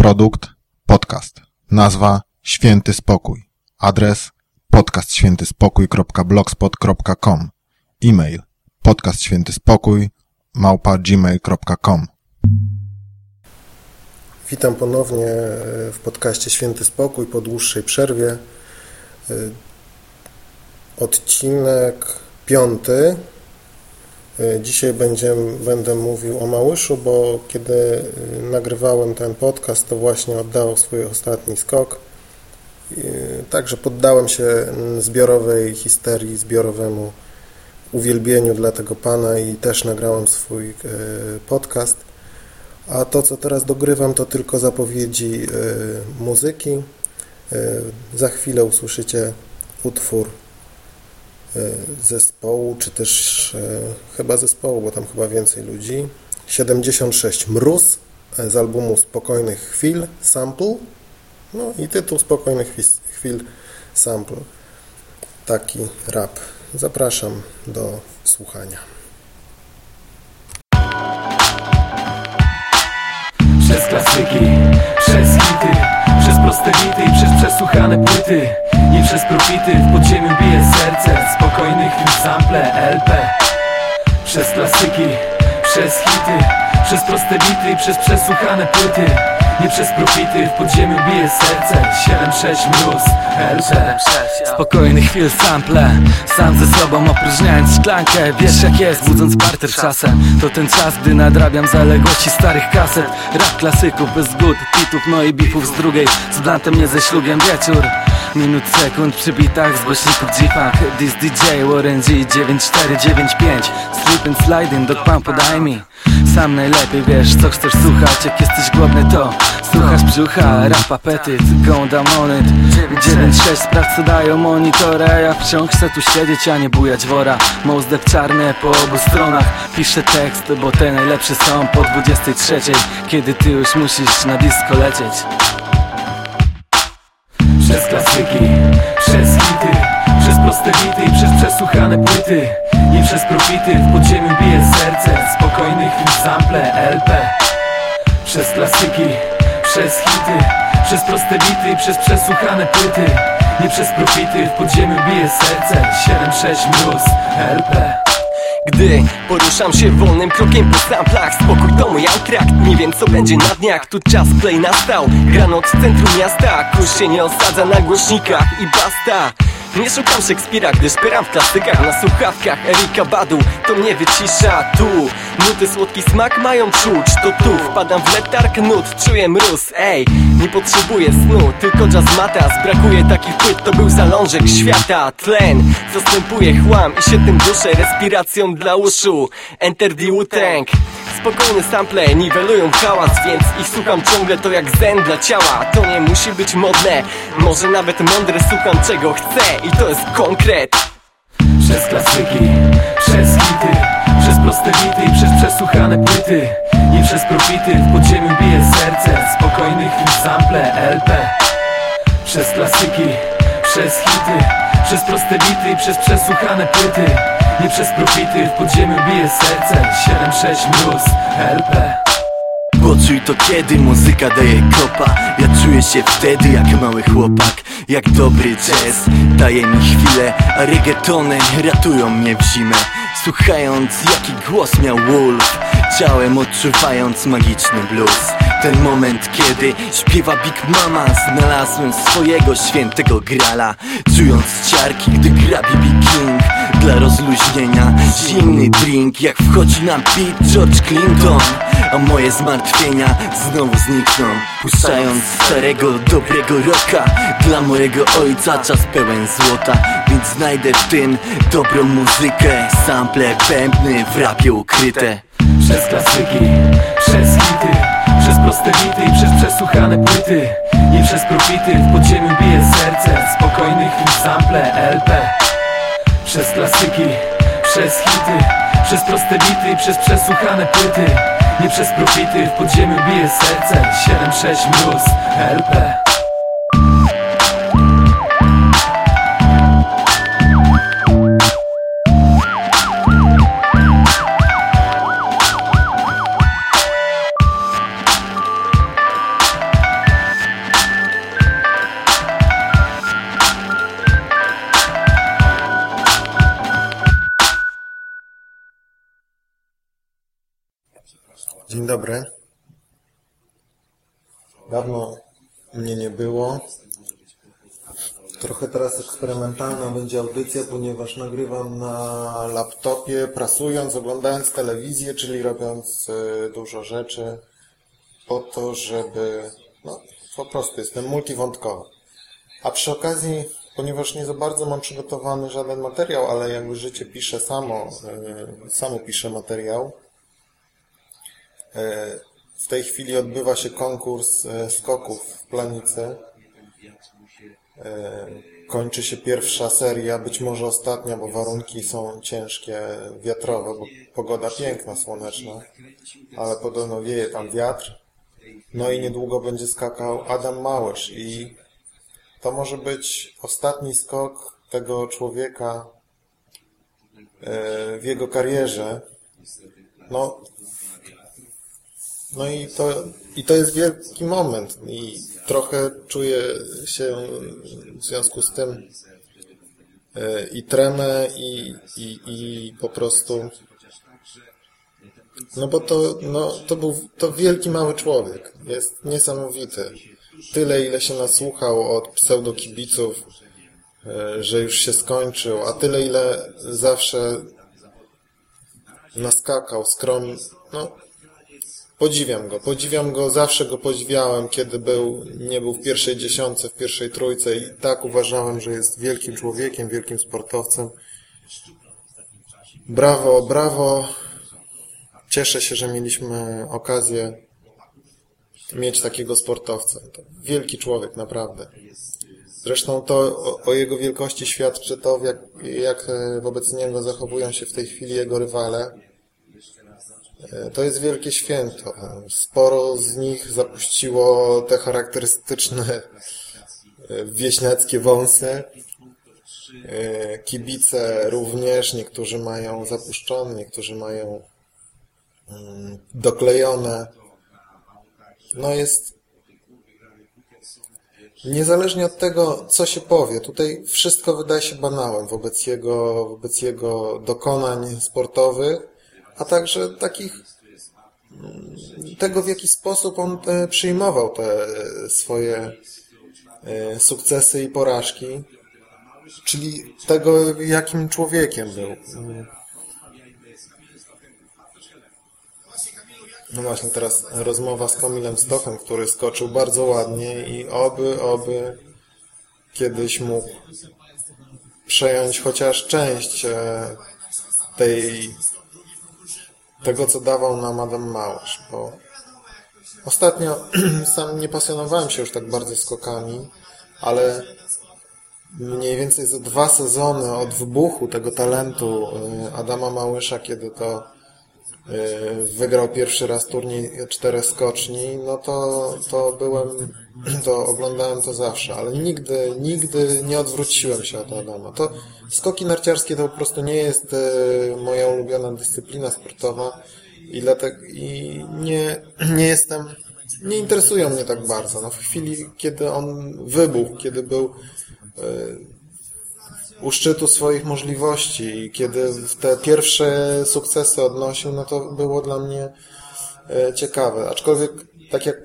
Produkt podcast. Nazwa Święty Spokój. Adres podcastświętyspokój.blogspot.com. E-mail podcastświętyspokój małpa gmail.com. Witam ponownie w podcaście Święty Spokój po dłuższej przerwie. Odcinek piąty. Dzisiaj będzie, będę mówił o Małyszu, bo kiedy nagrywałem ten podcast, to właśnie oddał swój ostatni skok. Także poddałem się zbiorowej histerii, zbiorowemu uwielbieniu dla tego Pana i też nagrałem swój podcast. A to, co teraz dogrywam, to tylko zapowiedzi muzyki. Za chwilę usłyszycie utwór zespołu, czy też chyba zespołu, bo tam chyba więcej ludzi. 76 Mróz z albumu Spokojnych Chwil Sample. No i tytuł Spokojnych Chwil Sample. Taki rap. Zapraszam do słuchania. Przez klasyki, i przez przesłuchane płyty. Nie przez profity, w podziemiu bije serce Spokojny chwil sample LP Przez klasyki, przez hity Przez proste bity i przez przesłuchane płyty. Nie przez profity, w podziemiu bije serce. 7-6 mróz, Spokojny chwil sample. Sam ze sobą opróżniając szklankę. Wiesz jak jest, budząc parter czasem. To ten czas, gdy nadrabiam zaległości starych kaset. Rap klasyków bez zgód, pitów, no i bifów z drugiej. Z blantem, nie ze ślugiem wieczór Minut, sekund przy bitach z głośników G-Funk. This DJ Warren G 9495 Strip and sliding, dog pan podaj mi. Sam najlepiej wiesz co chcesz słuchać. Jak jesteś głodny to słuchasz brzucha. Rap apetyt, go down on it. 9-6 spraw co dają monitore Ja wciąż chcę tu siedzieć, a nie bujać wora. Mozdep czarne po obu stronach. Piszę tekst, bo te najlepsze są po 23 Kiedy ty już musisz na disco lecieć klasyki, przez hity Przez proste bity i przez przesłuchane płyty. Nie przez profity, w podziemiu bije serce. Spokojny chwil sample LP Przez klasyki, przez hity Przez proste bity i przez przesłuchane płyty. Nie przez profity, w podziemiu bije serce. 7-6 mróz LP gdy poruszam się wolnym krokiem po samplach Spokój to mój antrakt, nie wiem co będzie na dniach Tu czas play nastał, grano od centrum miasta Kurz się nie osadza na głośnikach i basta nie szukam Szekspira, gdyż pyram w klasykach Na słuchawkach Erika Badu To mnie wycisza tu. Nuty słodki smak mają czuć To tu. Wpadam w letarg nut Czuję mróz, ej. Nie potrzebuję snu Tylko jazz matas Brakuje takich płyt To był zalążek świata. Tlen Zastępuje chłam I się tym duszę Respiracją dla uszu. Enter the Wu-Tang. Spokojne sample niwelują hałas Więc ich słucham ciągle to jak zen dla ciała. To nie musi być modne Może nawet mądre słucham czego chcę I to jest konkret. Przez klasyki, przez hity Przez proste bity i przez przesłuchane płyty. Nie przez profity, w podziemiu bije serce Spokojny chwil sample LP Przez klasyki, przez hity Przez proste bity i przez przesłuchane płyty. Nie przez profity, w podziemiu bije serce 7-6 mróz LP Poczuj to kiedy muzyka daje kopa Ja czuję się wtedy jak mały chłopak Jak dobry jazz. Daje mi chwilę A reggaetony ratują mnie w zimę Słuchając jaki głos miał Wolf Ciałem odczuwając magiczny blues. Ten moment, kiedy śpiewa Big Mama Znalazłem swojego świętego grala. Czując ciarki, gdy gra B.B. King. Dla rozluźnienia zimny drink Jak wchodzi na beat George Clinton. A moje zmartwienia znowu znikną. Puszczając starego, dobrego rocka. Dla mojego ojca czas pełen złota Więc znajdę w tym dobrą muzykę. Sample, pępny w rapie ukryte. Przez klasyki, przez hity przez proste bity i przez przesłuchane płyty. Nie przez profity, w podziemiu bije serce. Spokojny chwil sample LP Przez klasyki, przez hity Przez proste bity i przez przesłuchane płyty. Nie przez profity, w podziemiu bije serce. 7-6 mróz LP dobry. Dawno mnie nie było. Trochę teraz eksperymentalna będzie audycja, ponieważ nagrywam na laptopie, prasując, oglądając telewizję, czyli robiąc y, dużo rzeczy po to, żeby... No, po prostu jestem multiwątkowy. A przy okazji, ponieważ nie za bardzo mam przygotowany żaden materiał, ale jakby życie pisze samo, y, samo pisze materiał, w tej chwili odbywa się konkurs skoków w Planicy. Kończy się pierwsza seria, być może ostatnia, bo warunki są ciężkie, wiatrowe, bo pogoda piękna, słoneczna, ale podobno wieje tam wiatr. No i niedługo będzie skakał Adam Małysz i to może być ostatni skok tego człowieka w jego karierze. No, no i to, i to jest wielki moment i trochę czuję się w związku z tym i tremę i, i, i po prostu no bo to, no, to był to wielki mały człowiek. Jest niesamowity. Tyle, ile się nasłuchał od pseudokibiców, że już się skończył, a tyle, ile zawsze naskakał, skrom, no, Podziwiam go, podziwiam go, zawsze go podziwiałem, kiedy był, nie był w pierwszej dziesiątce, w pierwszej trójce i tak uważałem, że jest wielkim człowiekiem, wielkim sportowcem. Brawo, brawo. Cieszę się, że mieliśmy okazję mieć takiego sportowca. To wielki człowiek, naprawdę. Zresztą to o, o jego wielkości świadczy to, jak, jak wobec niego zachowują się w tej chwili jego rywale to jest wielkie święto. Sporo z nich zapuściło te charakterystyczne e, wieśniackie wąsy. E, kibice również, niektórzy mają zapuszczone, niektórzy mają mm, doklejone. No jest niezależnie od tego, co się powie, tutaj wszystko wydaje się banałem wobec jego, wobec jego dokonań sportowych a także takich mm, tego, w jaki sposób on e, przyjmował te swoje e, sukcesy i porażki, czyli tego, jakim człowiekiem był. No właśnie, teraz rozmowa z Kamilem Stochem, który skoczył bardzo ładnie i oby, oby kiedyś mógł przejąć chociaż część e, tej tego, co dawał nam Adam Małysz, bo ostatnio sam nie pasjonowałem się już tak bardzo skokami, ale mniej więcej za dwa sezony od wybuchu tego talentu y, Adama Małysza, kiedy to y, wygrał pierwszy raz turniej czterech skoczni, no to, to byłem, to oglądałem to zawsze, ale nigdy, nigdy nie odwróciłem się od Adama. To skoki narciarskie to po prostu nie jest y, moja ulubiona dyscyplina sportowa i dlatego i nie, nie jestem, nie interesują mnie tak bardzo. No w chwili, kiedy on wybuchł, kiedy był u szczytu swoich możliwości i kiedy te pierwsze sukcesy odnosił, no to było dla mnie e, ciekawe. Aczkolwiek, tak jak,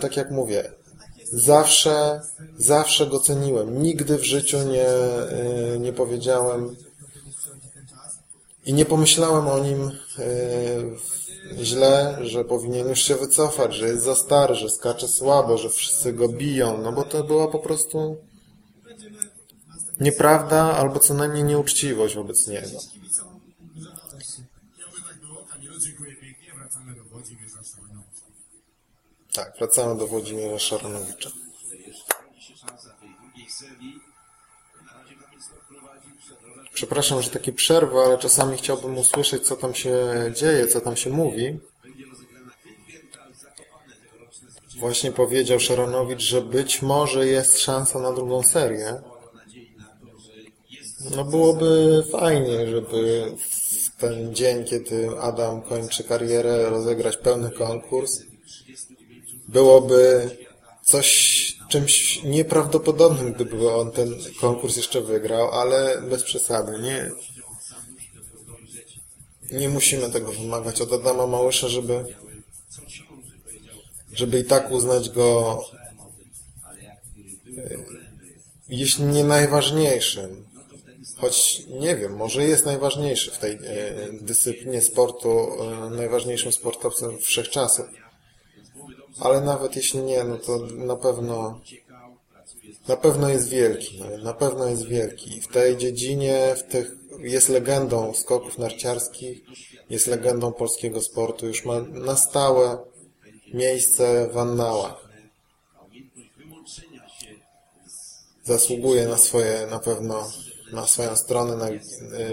tak jak mówię, zawsze, zawsze go ceniłem. Nigdy w życiu nie, e, nie powiedziałem i nie pomyślałem o nim e, źle, że powinien już się wycofać, że jest za stary, że skacze słabo, że wszyscy go biją, no bo to była po prostu nieprawda albo co najmniej nieuczciwość wobec niego. Tak, wracamy do Włodzimierza Szaranowicza. Przepraszam, że takie przerwy, ale czasami chciałbym usłyszeć, co tam się dzieje, co tam się mówi. Właśnie powiedział Szaranowicz, że być może jest szansa na drugą serię. No byłoby fajnie, żeby w ten dzień, kiedy Adam kończy karierę, rozegrać pełny konkurs. Byłoby coś czymś nieprawdopodobnym, gdyby on ten konkurs jeszcze wygrał, ale bez przesady. Nie, nie musimy tego wymagać od Adama Małysza, żeby żeby i tak uznać go e, jeśli nie najważniejszym, choć nie wiem, może jest najważniejszy w tej e, dyscyplinie sportu, e, najważniejszym sportowcem wszechczasów. Ale nawet jeśli nie, no to na pewno na pewno jest wielki, no, na pewno jest wielki. W tej dziedzinie, w tych, jest legendą skoków narciarskich, jest legendą polskiego sportu, już ma na stałe miejsce w annałach. Zasługuje na swoje, na pewno, na swoją stronę na,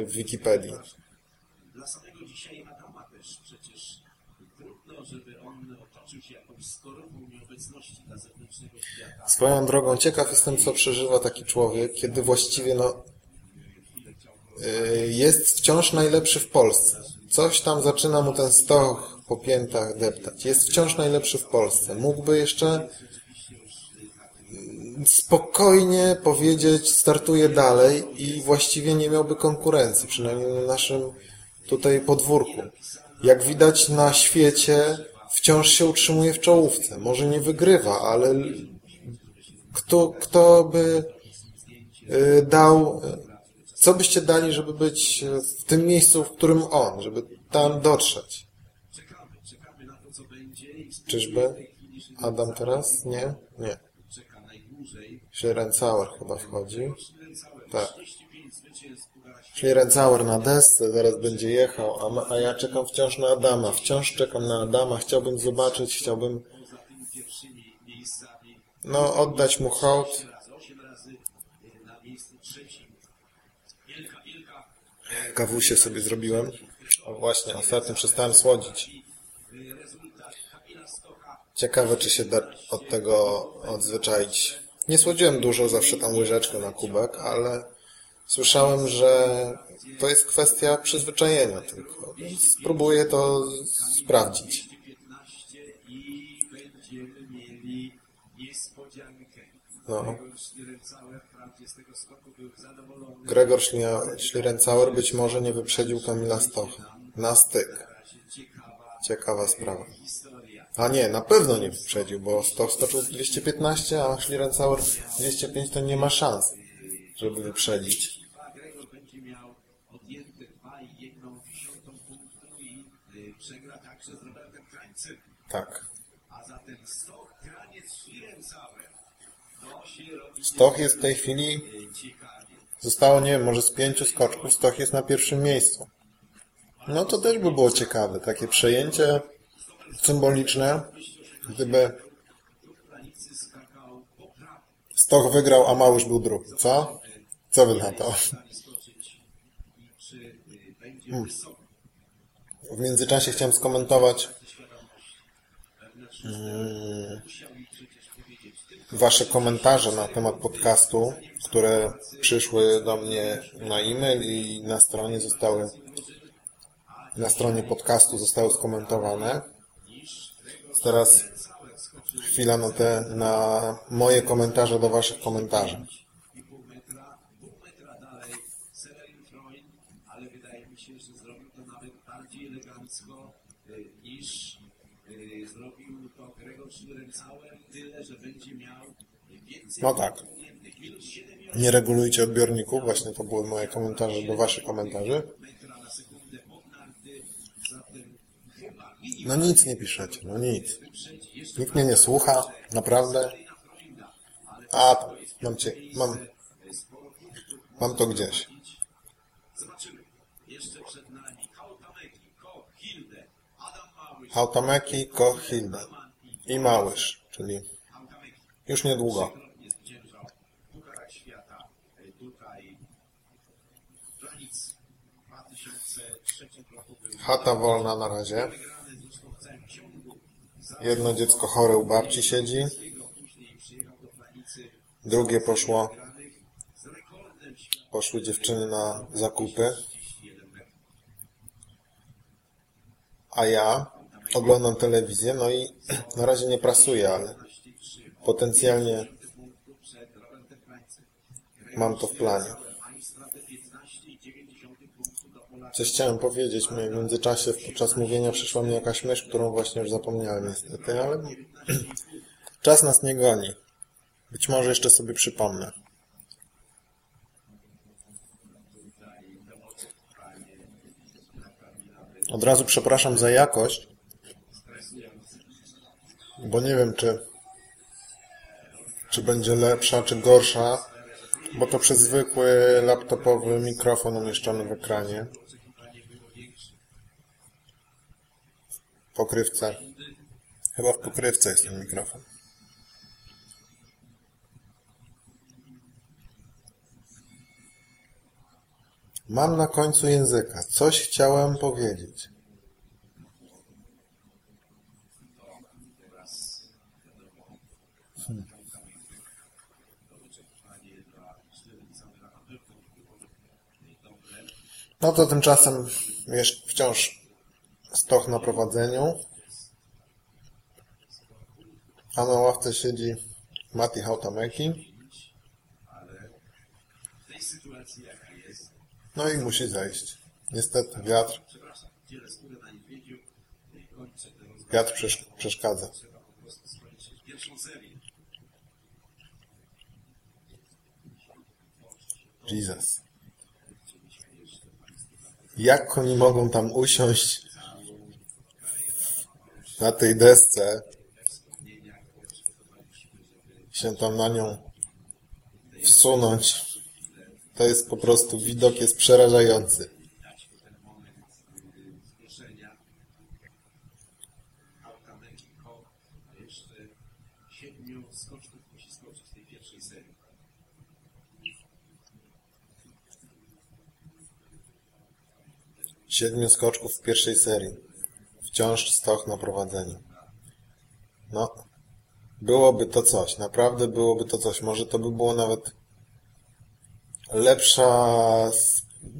w Wikipedii. Swoją drogą ciekaw jestem, co przeżywa taki człowiek, kiedy właściwie no, y, jest wciąż najlepszy w Polsce. Coś tam zaczyna mu ten stoch po piętach deptać. Jest wciąż najlepszy w Polsce. Mógłby jeszcze spokojnie powiedzieć, startuje dalej i właściwie nie miałby konkurencji, przynajmniej na naszym tutaj podwórku. Jak widać na świecie wciąż się utrzymuje w czołówce. Może nie wygrywa, ale kto, kto by y, dał, co byście dali, żeby być w tym miejscu, w którym on, żeby tam dotrzeć? Czyżby? Adam teraz? Nie? Nie. Schlierencauer chyba wchodzi. Tak. Schlierencauer na desce, zaraz będzie jechał, a, a ja czekam wciąż na Adama. Wciąż czekam na Adama. Chciałbym zobaczyć, chciałbym no, oddać mu hołd. Kawusie sobie zrobiłem. O właśnie, ostatnio przestałem słodzić. Ciekawe, czy się da od tego odzwyczaić. Nie słodziłem dużo, zawsze tam łyżeczkę na kubek, ale słyszałem, że to jest kwestia przyzwyczajenia tylko. Spróbuję to sprawdzić. No. Gregor Schlierencauer być może nie wyprzedził Kamila Stocha. Na styk. Ciekawa sprawa. A nie, na pewno nie wyprzedził, bo Stoch stoczył 215, a Schlierencauer 205 to nie ma szans, żeby wyprzedzić. Tak. Stoch jest w tej chwili, zostało, nie wiem, może z pięciu skoczków, Stoch jest na pierwszym miejscu. No to też by było ciekawe, takie przejęcie symboliczne, gdyby Stoch wygrał, a Małysz był drugi, co? Co wy na to? Hmm. W międzyczasie chciałem skomentować hmm, Wasze komentarze na temat podcastu, które przyszły do mnie na e-mail i na stronie zostały na stronie podcastu zostały skomentowane. Teraz chwila na te, na moje komentarze do Waszych komentarzy. No tak. Nie regulujcie odbiorników. Właśnie to były moje komentarze do Waszych komentarzy. No nic nie piszecie, no nic. Nikt mnie nie słucha, naprawdę. A, mam cię, mam, mam to gdzieś. Hautameki, Koch, Hilde i Małysz, czyli już niedługo. Chata wolna na razie. Jedno dziecko chore u babci siedzi. Drugie poszło. Poszły dziewczyny na zakupy. A ja oglądam telewizję, no i na razie nie prasuję, ale potencjalnie mam to w planie. Coś chciałem powiedzieć, w międzyczasie podczas mówienia przyszła mi jakaś myśl, którą właśnie już zapomniałem niestety, ale czas nas nie goni. Być może jeszcze sobie przypomnę. Od razu przepraszam za jakość, bo nie wiem, czy, czy będzie lepsza, czy gorsza, bo to przez zwykły laptopowy mikrofon umieszczony w ekranie. W pokrywce. Chyba w pokrywce jest ten mikrofon. Mam na końcu języka. Coś chciałem powiedzieć. No to tymczasem wciąż stoch na prowadzeniu. A na ławce siedzi Mati Hautameki. No i musi zejść. Niestety wiatr. Wiatr przesz przeszkadza. Jesus. Jak oni mogą tam usiąść na tej desce, się tam na nią wsunąć to jest po prostu, widok jest przerażający. Siedmiu skoczków w pierwszej serii. Wciąż stoch na prowadzeniu. No, byłoby to coś. Naprawdę byłoby to coś. Może to by było nawet lepsza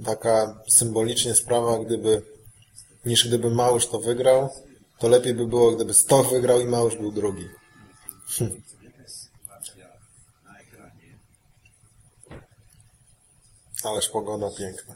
taka symbolicznie sprawa, gdyby niż gdyby Małysz to wygrał, to lepiej by było, gdyby Stoch wygrał i Małysz był drugi. Hm. Ależ pogoda piękna.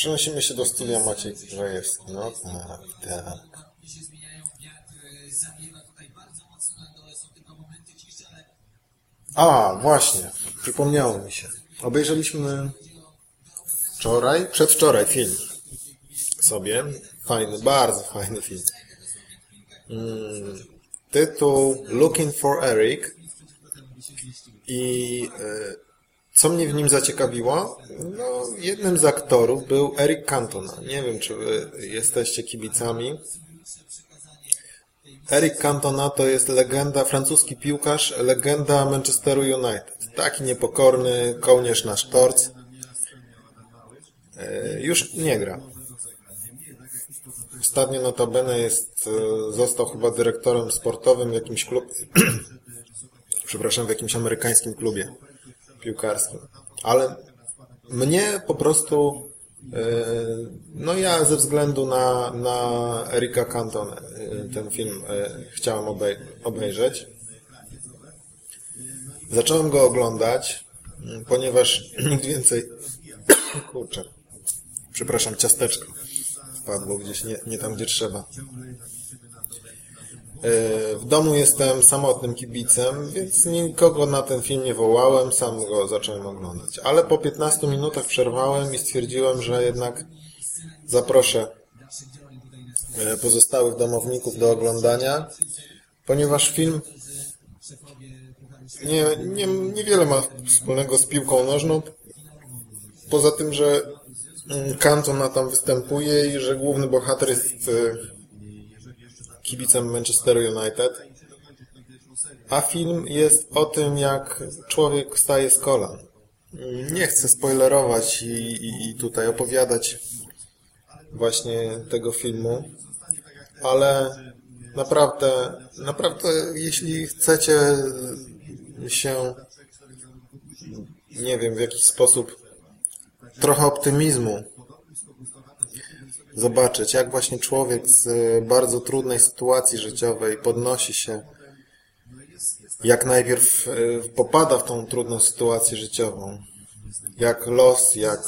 Przenosimy się do studia Maciej Kurzajewski. No tak, tak. A, właśnie. Przypomniało mi się. Obejrzeliśmy wczoraj, przedwczoraj film sobie. Fajny, bardzo fajny film. Mm, tytuł Looking for Eric i e, co mnie w nim zaciekawiło? No, jednym z aktorów był Eric Cantona. Nie wiem, czy wy jesteście kibicami. Eric Cantona to jest legenda, francuski piłkarz, legenda Manchesteru United. Taki niepokorny, kołnierz na sztorc. E, już nie gra. Ostatnio notabene jest, e, został chyba dyrektorem sportowym w jakimś klubie, przepraszam, w jakimś amerykańskim klubie piłkarskim. Ale mnie po prostu, e, no ja ze względu na, na Erika Cantona e, ten film chciałem obej obejrzeć. Zacząłem go oglądać, ponieważ nikt więcej, kurczę, przepraszam, ciasteczko wpadło gdzieś nie, nie tam, gdzie trzeba. E, w domu jestem samotnym kibicem, więc nikogo na ten film nie wołałem, sam go zacząłem oglądać. Ale po 15 minutach przerwałem i stwierdziłem, że jednak zaproszę e, pozostałych domowników do oglądania, ponieważ film nie, nie, niewiele ma wspólnego z piłką nożną, poza tym, że Cantona tam występuje i że główny bohater jest e, kibicem Manchester United. A film jest o tym, jak człowiek staje z kolan. Nie chcę spoilerować i, i, i tutaj opowiadać właśnie tego filmu, ale naprawdę, naprawdę jeśli chcecie się nie wiem, w jakiś sposób trochę optymizmu zobaczyć, jak właśnie człowiek z bardzo trudnej sytuacji życiowej podnosi się, jak najpierw e, popada w tą trudną sytuację życiową, jak los, jak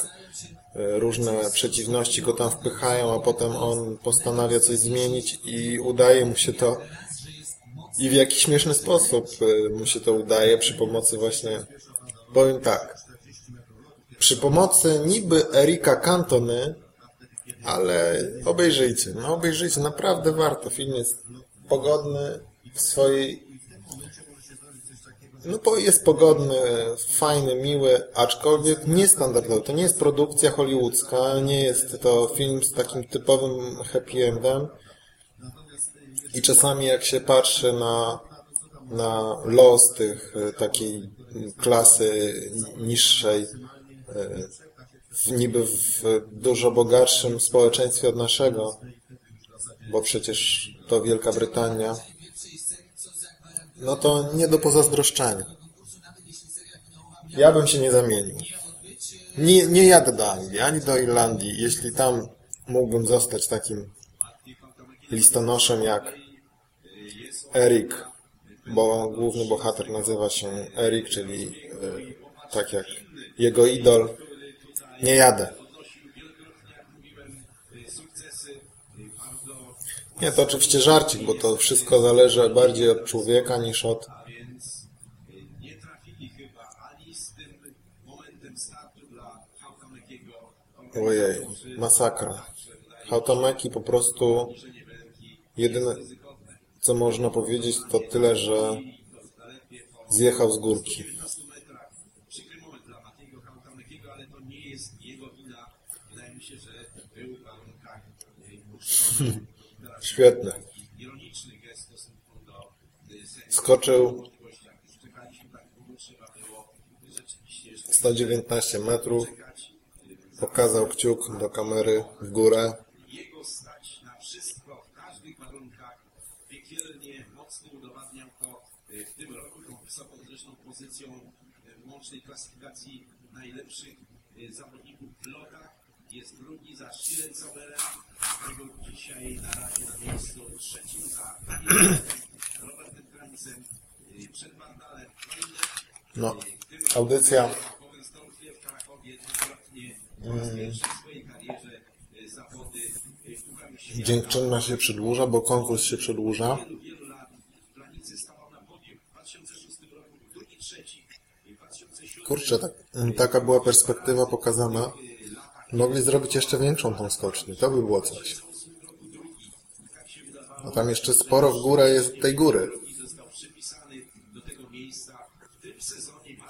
e, różne przeciwności go tam wpychają, a potem on postanawia coś zmienić i udaje mu się to i w jakiś śmieszny sposób e, mu się to udaje przy pomocy właśnie, powiem tak, przy pomocy niby Erika Cantony, ale obejrzyjcie, no obejrzyjcie, naprawdę warto. Film jest pogodny w swojej... No bo jest pogodny, fajny, miły, aczkolwiek niestandardowy. To nie jest produkcja hollywoodzka, nie jest to film z takim typowym happy endem. I czasami jak się patrzy na, na los tych takiej klasy niższej, w, niby w dużo bogatszym społeczeństwie od naszego, bo przecież to Wielka Brytania, no to nie do pozazdroszczenia. Ja bym się nie zamienił. Nie, nie jadę do Anglii, ani do Irlandii, jeśli tam mógłbym zostać takim listonoszem jak Erik, bo główny bohater nazywa się Erik, czyli e, tak jak jego idol, nie jadę. Nie, to oczywiście żarcik, bo to wszystko zależy bardziej od człowieka niż od... Ojej, masakra. Hautameki po prostu jedyne co można powiedzieć to tyle, że zjechał z górki. Świetne. Skoczył 119 metrów. Pokazał kciuk do kamery w górę. w tym roku tą wysoką zresztą pozycją w łącznej klasyfikacji najlepszych zawodników w lotach. Jest drugi za Shiren Sauerem, którego dzisiaj na na miejscu trzecim za Robertem przed. No, audycja dziękczynna się przedłuża, bo konkurs się przedłuża. Kurczę, tak, taka była perspektywa pokazana. Mogli zrobić jeszcze większą tą skocznię. To by było coś. Tam jeszcze sporo w górę jest tej góry.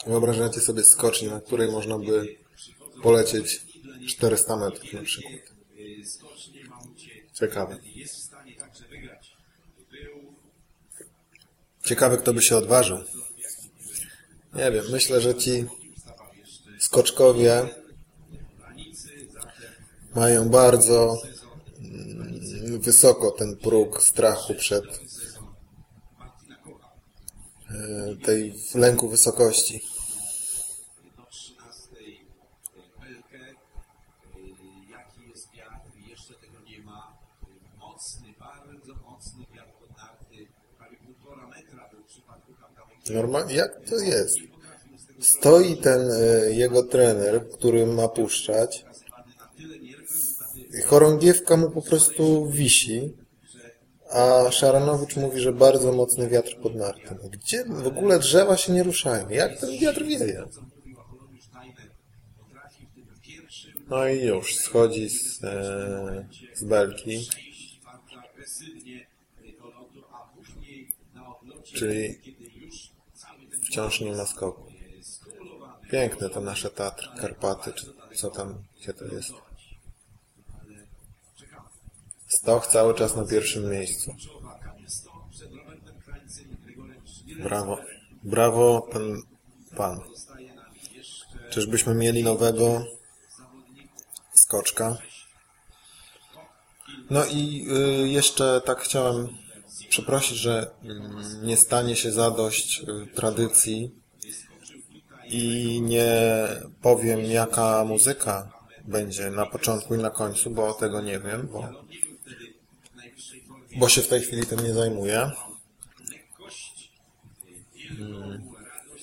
Wyobrażacie sobie skocznię, na której można by polecieć 400 metrów na przykład. Ciekawe. Ciekawe, kto by się odważył. Nie wiem, myślę, że ci skoczkowie mają bardzo mm, wysoko ten próg strachu przed e, tej lęku wysokości. Normalnie, jak to jest? Stoi ten e, jego trener, który ma puszczać. Chorągiewka mu po prostu wisi, a Szaranowicz mówi, że bardzo mocny wiatr pod narty. No gdzie w ogóle drzewa się nie ruszają? Jak ten wiatr wieje? No i już, schodzi z, e, z belki. Czyli wciąż nie ma skoku. Piękne to nasze Tatry, Karpaty, czy co tam, gdzie to jest. Stoch cały czas na pierwszym miejscu. Brawo. Brawo, pan, pan. Czyżbyśmy mieli nowego skoczka? No i y, jeszcze tak chciałem przeprosić, że mm, nie stanie się zadość y, tradycji i nie powiem jaka muzyka będzie na początku i na końcu, bo tego nie wiem, bo, bo się w tej chwili tym nie zajmuję. Mm,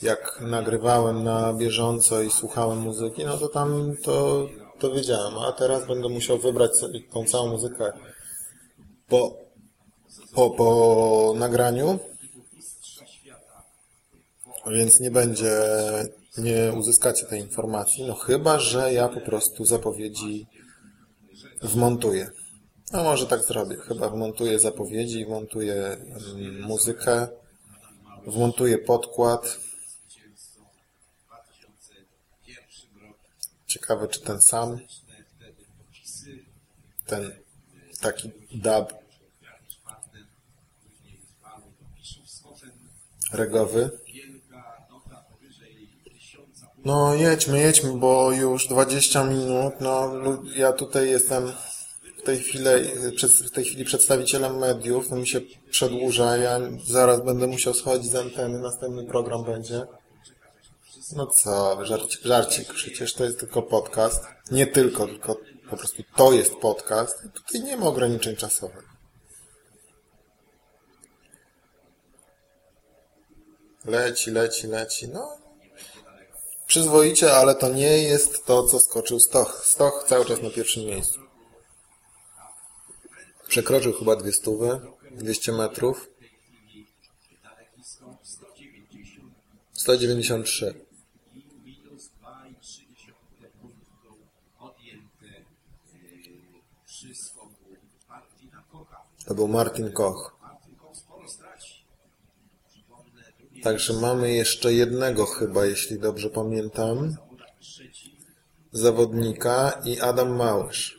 Jak nagrywałem na bieżąco i słuchałem muzyki, no to tam to, to wiedziałem, a teraz będę musiał wybrać tą całą muzykę po, po, po nagraniu, więc nie będzie, nie uzyskacie tej informacji, no chyba, że ja po prostu zapowiedzi wmontuję. No może tak zrobię, chyba wmontuję zapowiedzi, wmontuję mm, muzykę, wmontuję podkład. Ciekawe, czy ten sam, ten taki dub regowy. No jedźmy, jedźmy, bo już 20 minut, no ja tutaj jestem tej chwili, w tej chwili przedstawicielem mediów, to mi się przedłuża, ja zaraz będę musiał schodzić z anteny, następny program będzie. No co, żarcik, żarcik, przecież to jest tylko podcast. Nie tylko, tylko po prostu to jest podcast. Tutaj nie ma ograniczeń czasowych. Leci, leci, leci. No, przyzwoicie, ale to nie jest to, co skoczył Stoch. Stoch cały czas na pierwszym miejscu. Przekroczył chyba dwie stówy, 200 metrów. 193. To był Martin Koch. Także mamy jeszcze jednego chyba, jeśli dobrze pamiętam. Zawodnika i Adam Małysz.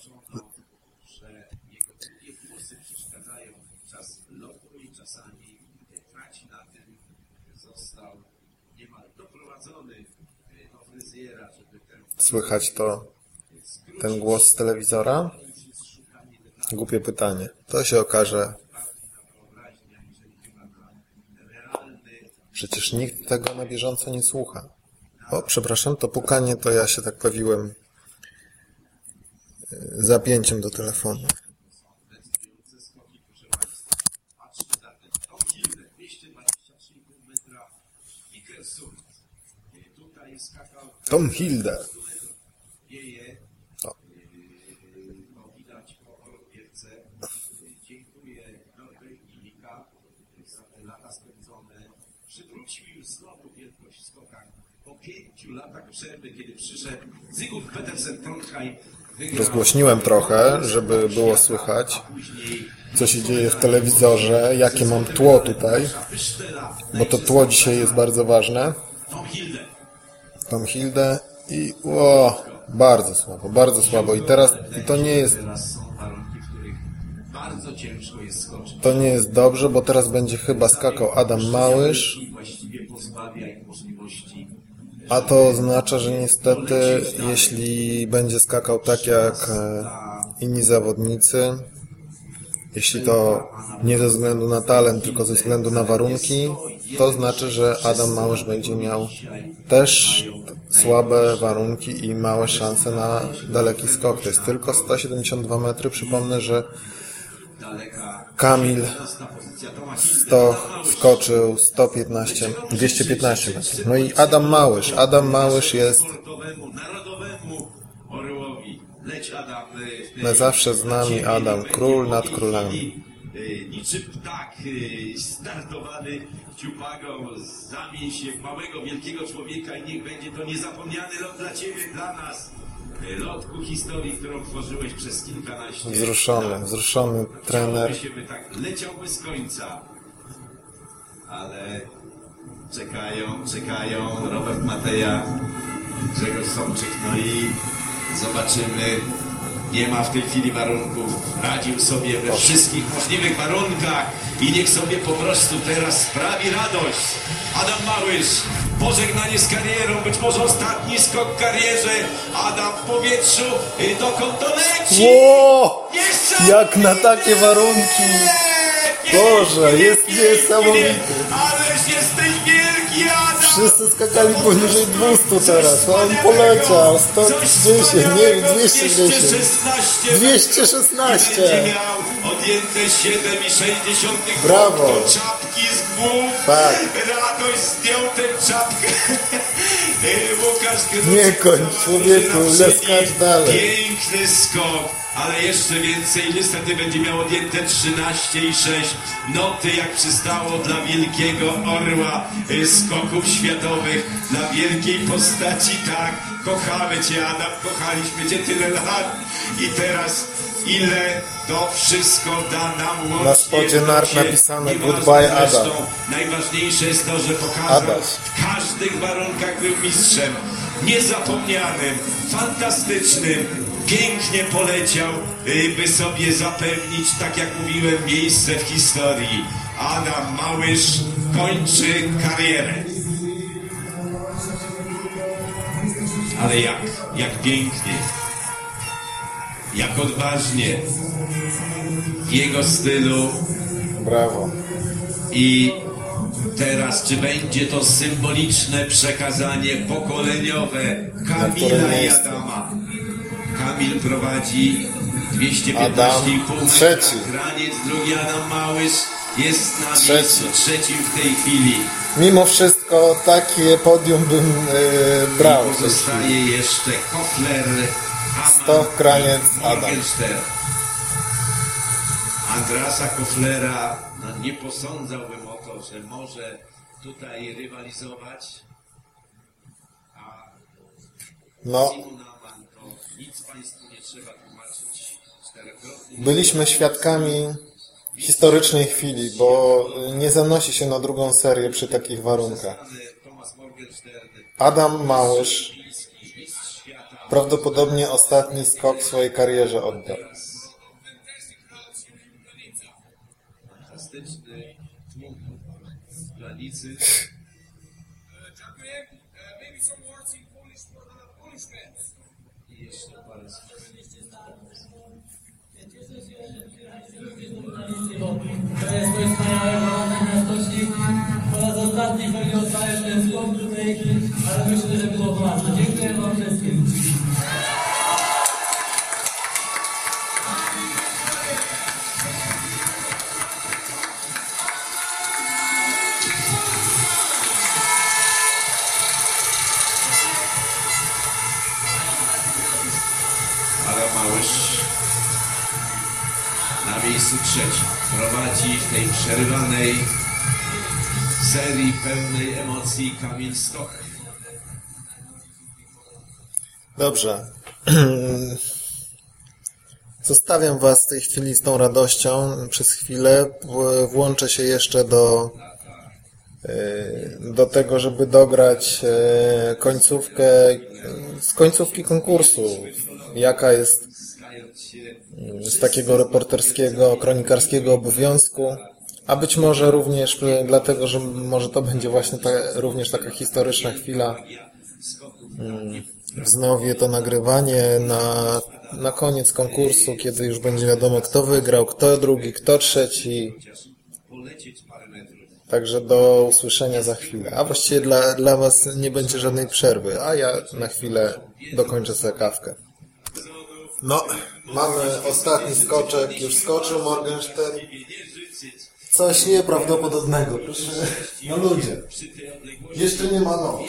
Słychać to, ten głos z telewizora? Głupie pytanie. To się okaże. Przecież nikt tego na bieżąco nie słucha. O, przepraszam, to pukanie to ja się tak bawiłem y, zapięciem do telefonu. Tom Hilde. Rozgłośniłem trochę, żeby było słychać, co się dzieje w telewizorze, jakie mam tło tutaj, bo to tło dzisiaj jest bardzo ważne. Tom Hilde i o, bardzo słabo, bardzo słabo. I teraz i to nie jest to nie jest dobrze, bo teraz będzie chyba skakał Adam Małysz. A to oznacza, że niestety, jeśli będzie skakał tak jak e, inni zawodnicy, jeśli to nie ze względu na talent, tylko ze względu na warunki, to znaczy, że Adam Małysz będzie miał też słabe warunki i małe szanse na daleki skok. To jest tylko 172 metry. Przypomnę, że Kamil 100 skoczył 115, 215 metrów. No i Adam Małysz. Adam Małysz jest na zawsze z nami Adam, król nad królami. niczym ptak y, startowany ciupagą, zamień się w małego, wielkiego człowieka i niech będzie to niezapomniany lot dla Ciebie, dla nas. Y, Lot ku historii, którą tworzyłeś przez kilkanaście Wzruszony, lat. wzruszony trener. Się by tak końca. Ale czekają, czekają. Robert Mateja, Grzegorz Somczyk, no i zobaczymy. Nie ma w tej chwili warunków. Radził sobie we wszystkich możliwych warunkach i niech sobie po prostu teraz sprawi radość. Adam Małysz, pożegnanie z karierą, być może ostatni skok w karierze. Adam w powietrzu, y, dokąd to leci? Jak na takie warunki! Boże, jest niesamowity. Ależ jesteś wielki, Adam! Wszyscy skakali poniżej 200 teraz, a on poleciał 110, nie, 210. 216. 216. Będzie miał odjęte 7,6 Brawo. czapki z głów. Tak. Radość zdjął tę czapkę. Nie kończ, człowieku, zaczyna skacz dalej. Piękny skok, ale jeszcze więcej. Niestety będzie miał odjęte 13,6 noty, jak przystało dla wielkiego orła y, skoków światowych, dla wielkiej postaci. Tak, kochamy Cię, Adam, kochaliśmy Cię tyle lat i teraz ile to wszystko da nam łącznie Na spodzie nart napisane Goodbye, Adam. zresztą, Najważniejsze jest to, że pokazał Adaś. w każdych warunkach był mistrzem. Niezapomnianym, fantastycznym, pięknie poleciał, by sobie zapewnić, tak jak mówiłem, miejsce w historii. Adam Małysz kończy karierę. Ale jak? Jak pięknie. Jak odważnie. W jego stylu Brawo. i teraz, czy będzie to symboliczne przekazanie pokoleniowe Kamila i? Adama? Kamil prowadzi 215,5 Adam trzeci. Graniec, drugi Adam Małysz jest na Trzeci. miejscu trzecim w tej chwili. Mimo wszystko takie podium bym yy, brał. I pozostaje jeszcze Kofler, Stoch, Kraniec, Adam. Andrasa Koflera no, nie posądzałbym o to, że może tutaj rywalizować, a No, Simon Aman to nic Państwu nie trzeba tłumaczyć. Czterokrotny byliśmy świadkami historycznej chwili, bo nie zanosi się na drugą serię przy takich warunkach. Adam Małysz prawdopodobnie ostatni skok w swojej karierze oddał. To jest mój wspaniały Roman Stocznik. Po raz ostatni pewnie oddaję ten skok tutaj, ale myślę, że Przerywanej serii pełnej emocji Kamil Stoch. Dobrze. Zostawiam Was w tej chwili z tą radością przez chwilę. Włączę się jeszcze do, e, do tego, żeby dograć e, końcówkę z końcówki konkursu. Jaka jest mm, z takiego reporterskiego, kronikarskiego obowiązku, a być może również dlatego, że może to będzie właśnie ta, również taka historyczna chwila wznowię to nagrywanie na, na koniec konkursu, kiedy już będzie wiadomo, kto wygrał, kto drugi, kto trzeci. Także do usłyszenia za chwilę. A właściwie dla, dla Was nie będzie żadnej przerwy, a ja na chwilę dokończę sobie kawkę. No, mamy ostatni skoczek, już skoczył Morgenstern. Coś nieprawdopodobnego, proszę. No ludzie, jeszcze nie ma not,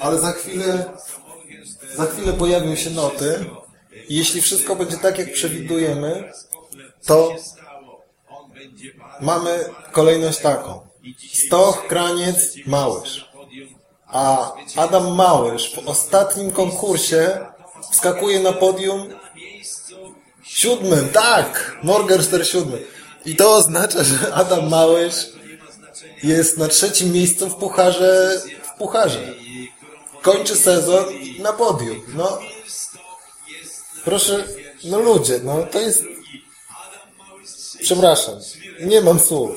ale za chwilę, za chwilę pojawią się noty. I jeśli wszystko będzie tak, jak przewidujemy, to mamy kolejność taką. Stoch, Kraniec, Małysz. A Adam Małysz w ostatnim konkursie wskakuje na podium siódmym, tak! Morgenster siódmy. I to oznacza, że Adam Małysz jest na trzecim miejscu w pucharze, w pucharze. Kończy sezon na podium. No, proszę, no ludzie, no to jest... Przepraszam, nie mam słów.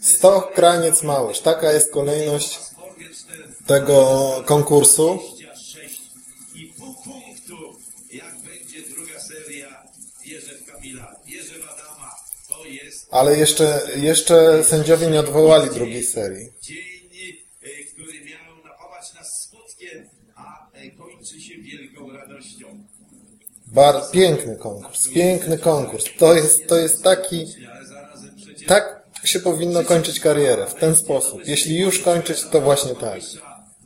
Stoch, Kraniec, Małysz. Taka jest kolejność tego konkursu. Ale jeszcze, jeszcze sędziowie nie odwołali drugiej serii. Dzień, który miał napawać nas smutkiem, a kończy się wielką radością. Bar, piękny konkurs, piękny konkurs. To jest, to jest taki, tak się powinno kończyć karierę, w ten sposób. Jeśli już kończyć, to właśnie tak.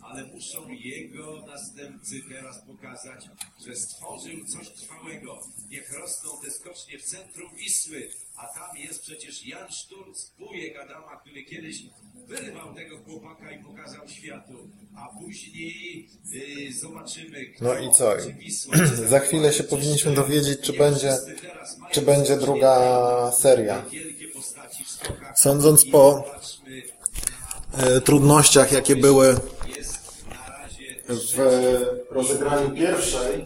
Ale muszą jego następcy teraz pokazać, że stworzył coś trwałego. Niech rosną te skocznie w centrum Wisły, a tam jest przecież Jan Szturc, wujek Adama, który kiedyś wyrwał tego chłopaka i pokazał światu. A później y, zobaczymy, kto No i co? Za chwilę się powinniśmy dowiedzieć, czy będzie, czy będzie druga seria. Sądząc po e, trudnościach, jakie były w rozegraniu pierwszej,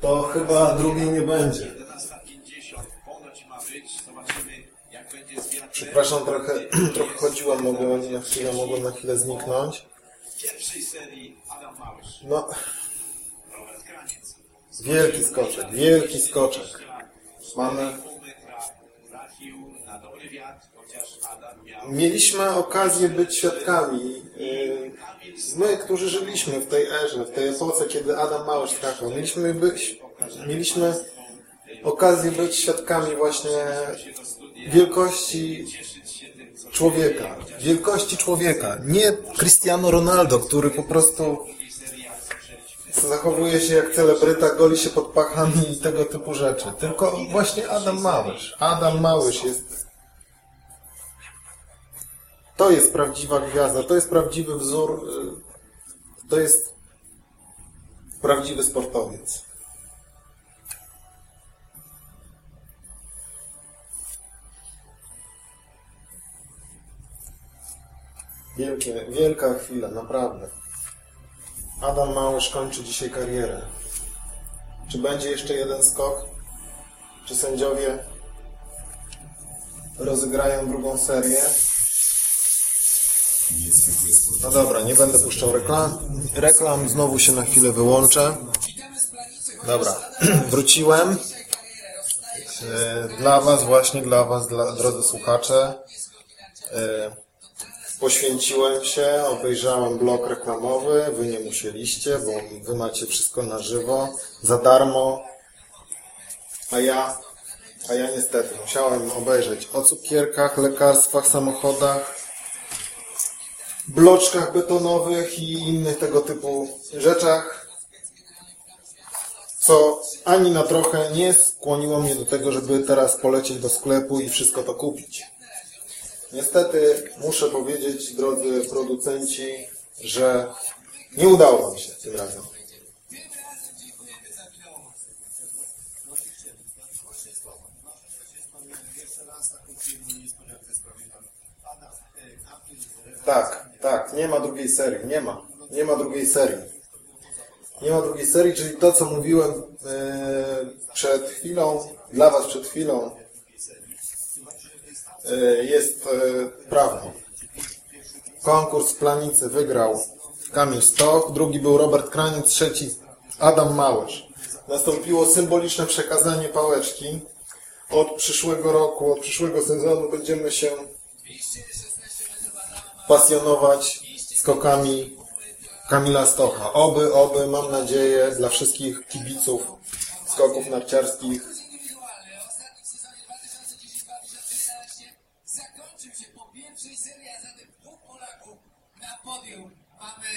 to chyba drugiej nie będzie. Przepraszam, trochę, trochę chodziłem, mogłem na chwilę, mogłem na chwilę zniknąć. W pierwszej serii Adam Małysz, No, wielki skoczek, wielki skoczek. Mamy, mieliśmy okazję być świadkami. y, My, którzy żyliśmy w tej erze, w tej epoce, kiedy Adam Małysz skakał, mieliśmy być, mieliśmy okazję być świadkami właśnie wielkości człowieka. Wielkości człowieka. Nie Cristiano Ronaldo, który po prostu zachowuje się jak celebryta, goli się pod pachami i tego typu rzeczy. Tylko właśnie Adam Małysz. Adam Małysz jest... To jest prawdziwa gwiazda, to jest prawdziwy wzór, y, to jest prawdziwy sportowiec. Wielkie, wielka chwila, naprawdę. Adam Małysz kończy dzisiaj karierę. Czy będzie jeszcze jeden skok? Czy sędziowie rozegrają drugą serię? No dobra, nie będę puszczał reklam. Reklam, znowu się na chwilę wyłączę. Dobra, wróciłem. E, Dla Was, właśnie dla Was, dla, drodzy słuchacze. Poświęciłem się, obejrzałem blok reklamowy, Wy nie musieliście, bo Wy macie wszystko na żywo, za darmo. A ja, a ja niestety musiałem obejrzeć o cukierkach, lekarstwach, samochodach, bloczkach betonowych i innych tego typu rzeczach, co ani na trochę nie skłoniło mnie do tego, żeby teraz polecieć do sklepu i wszystko to kupić. Niestety muszę powiedzieć, drodzy producenci, że nie udało wam się tym razem. Tak, tak, nie ma drugiej serii, nie ma. Nie ma drugiej serii. Nie ma drugiej serii, czyli to, co mówiłem e, przed chwilą, dla Was przed chwilą, jest e, prawdą. Konkurs Planicy wygrał Kamil Stoch, drugi był Robert Kraniec, trzeci Adam Małysz. Nastąpiło symboliczne przekazanie pałeczki. Od przyszłego roku, od przyszłego sezonu będziemy się pasjonować skokami Kamila Stocha. Oby, oby, mam nadzieję, dla wszystkich kibiców skoków narciarskich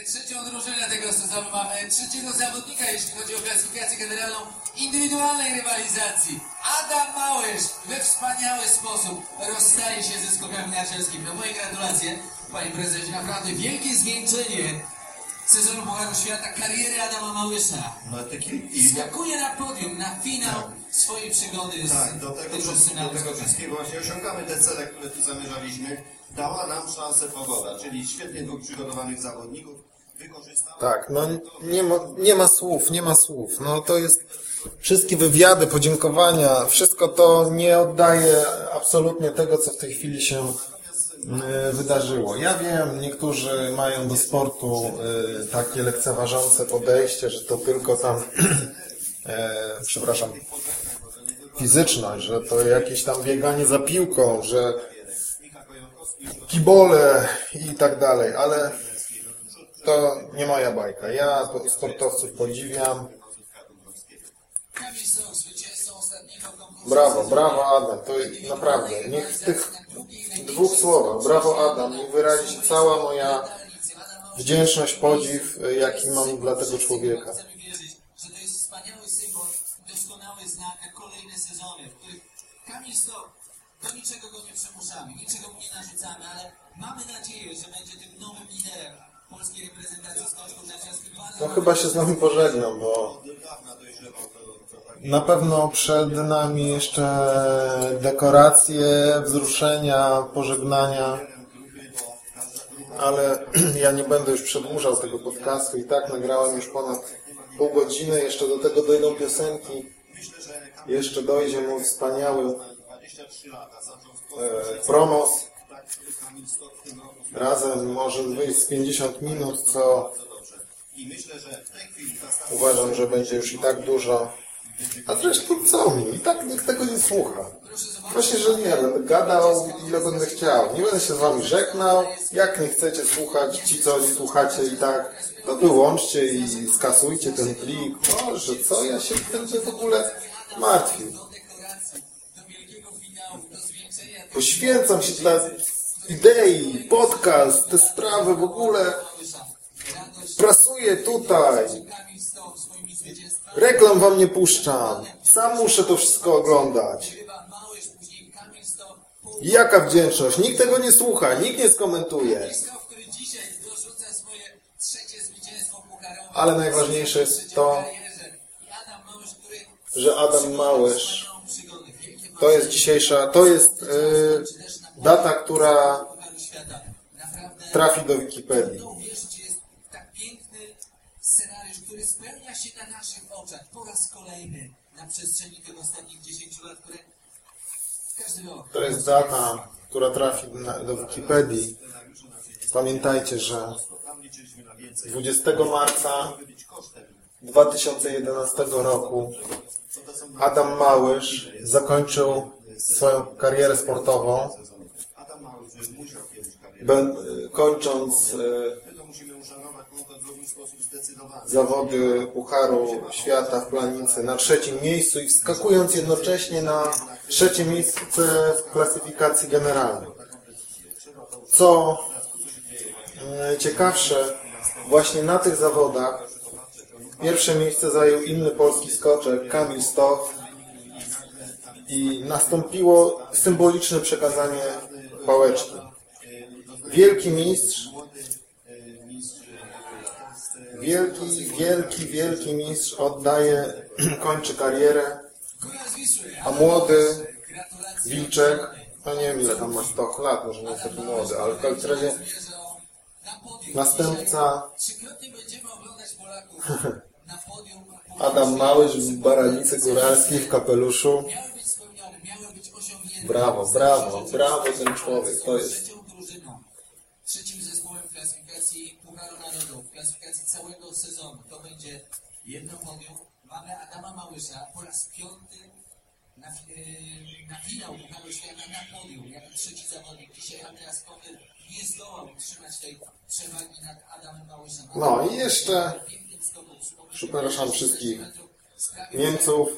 trzecią drużynę tego sezonu, mamy trzeciego zawodnika, jeśli chodzi o klasyfikację generalną indywidualnej rywalizacji. Adam Małysz we wspaniały sposób rozstaje się ze skokami narciarskimi. No moje gratulacje, panie prezesie, naprawdę wielkie zwieńczenie sezonu Pucharu Świata, kariery Adama Małysza. No, taki, i Skakuje na podium, na finał swojej przygody z tak, do tego, do tego wszystkiego właśnie osiągamy te cele, które tu zamierzaliśmy. Dała nam szansę pogoda, czyli świetnie dwóch przygotowanych zawodników. Tak, no nie ma, nie ma słów, nie ma słów. No to jest wszystkie wywiady, podziękowania, wszystko to nie oddaje absolutnie tego, co w tej chwili się y, wydarzyło. Ja wiem, niektórzy mają do sportu y, takie lekceważące podejście, że to tylko tam, e, przepraszam, fizyczność, że to jakieś tam bieganie za piłką, że kibole i tak dalej, ale to nie moja bajka. Ja po- sportowców podziwiam. Brawo, brawo Adam. To naprawdę, niech w tych dwóch słowach, brawo Adam, niech wyrazi się cała moja wdzięczność, podziw, y, jaki mam dla tego człowieka. Kamil Stok, do niczego go nie przymuszamy, niczego mu nie narzucamy, ale mamy nadzieję, że będzie tym nowym liderem No chyba się z wami pożegnam, bo na pewno przed nami jeszcze dekoracje, wzruszenia, pożegnania, ale ja nie będę już przedłużał tego podcastu. I tak nagrałem już ponad pół godziny, jeszcze do tego dojdą piosenki, jeszcze dojdzie mój wspaniały e, promos, razem może wyjść z 50 minut, co uważam, że będzie już i tak dużo. A zresztą co mi? I tak nikt tego nie słucha. Właśnie, że nie będę gadał ile będę chciał. Nie będę się z wami żegnał. Jak nie chcecie słuchać, ci co nie słuchacie i tak, to wyłączcie i skasujcie ten plik. Boże, co ja się będę w ogóle martwił. Poświęcam się dla idei, podcast, te sprawy w ogóle. Prasuję tutaj. Reklam wam nie puszczam. Sam muszę to wszystko oglądać. Jaka wdzięczność? Nikt tego nie słucha, nikt nie skomentuje. Ale najważniejsze jest to, że Adam Małysz to jest dzisiejsza, to jest y, data, która trafi do Wikipedii. to uwierzyć jest tak scenariusz, który spełnia się na naszych oczach po raz kolejny na przestrzeni tych ostatnich 10 lat, które każdy rok To jest data, która trafi do Wikipedii. Pamiętajcie, że 20 marca 2011 roku Adam Małysz zakończył swoją karierę sportową, kończąc e, zawody Pucharu Świata w Planicy na trzecim miejscu i wskakując jednocześnie na trzecie miejsce w klasyfikacji generalnej. Co e, ciekawsze, właśnie na tych zawodach pierwsze miejsce zajął inny polski skoczek, Kamil Stoch i nastąpiło symboliczne przekazanie pałeczki. Wielki mistrz Wielki, wielki, wielki mistrz oddaje, kończy karierę, a młody Wilczek, no nie wiem ile tam ma 100 lat, może nie jest taki młody, ale w każdym razie następca. Adam Małysz w Baranicy Góralskiej w kapeluszu. Brawo, brawo, brawo ten człowiek, to jest całego sezonu. To będzie jedno podium. Mamy Adama Małysza po raz piąty na, yy, na finał Pucharu Świata na podium, jako trzeci zawodnik. Dzisiaj Andreas Kotyl nie zdołał utrzymać tej przewagi nad Adamem Małyszem. No i jeszcze przepraszam wszystkich Niemców,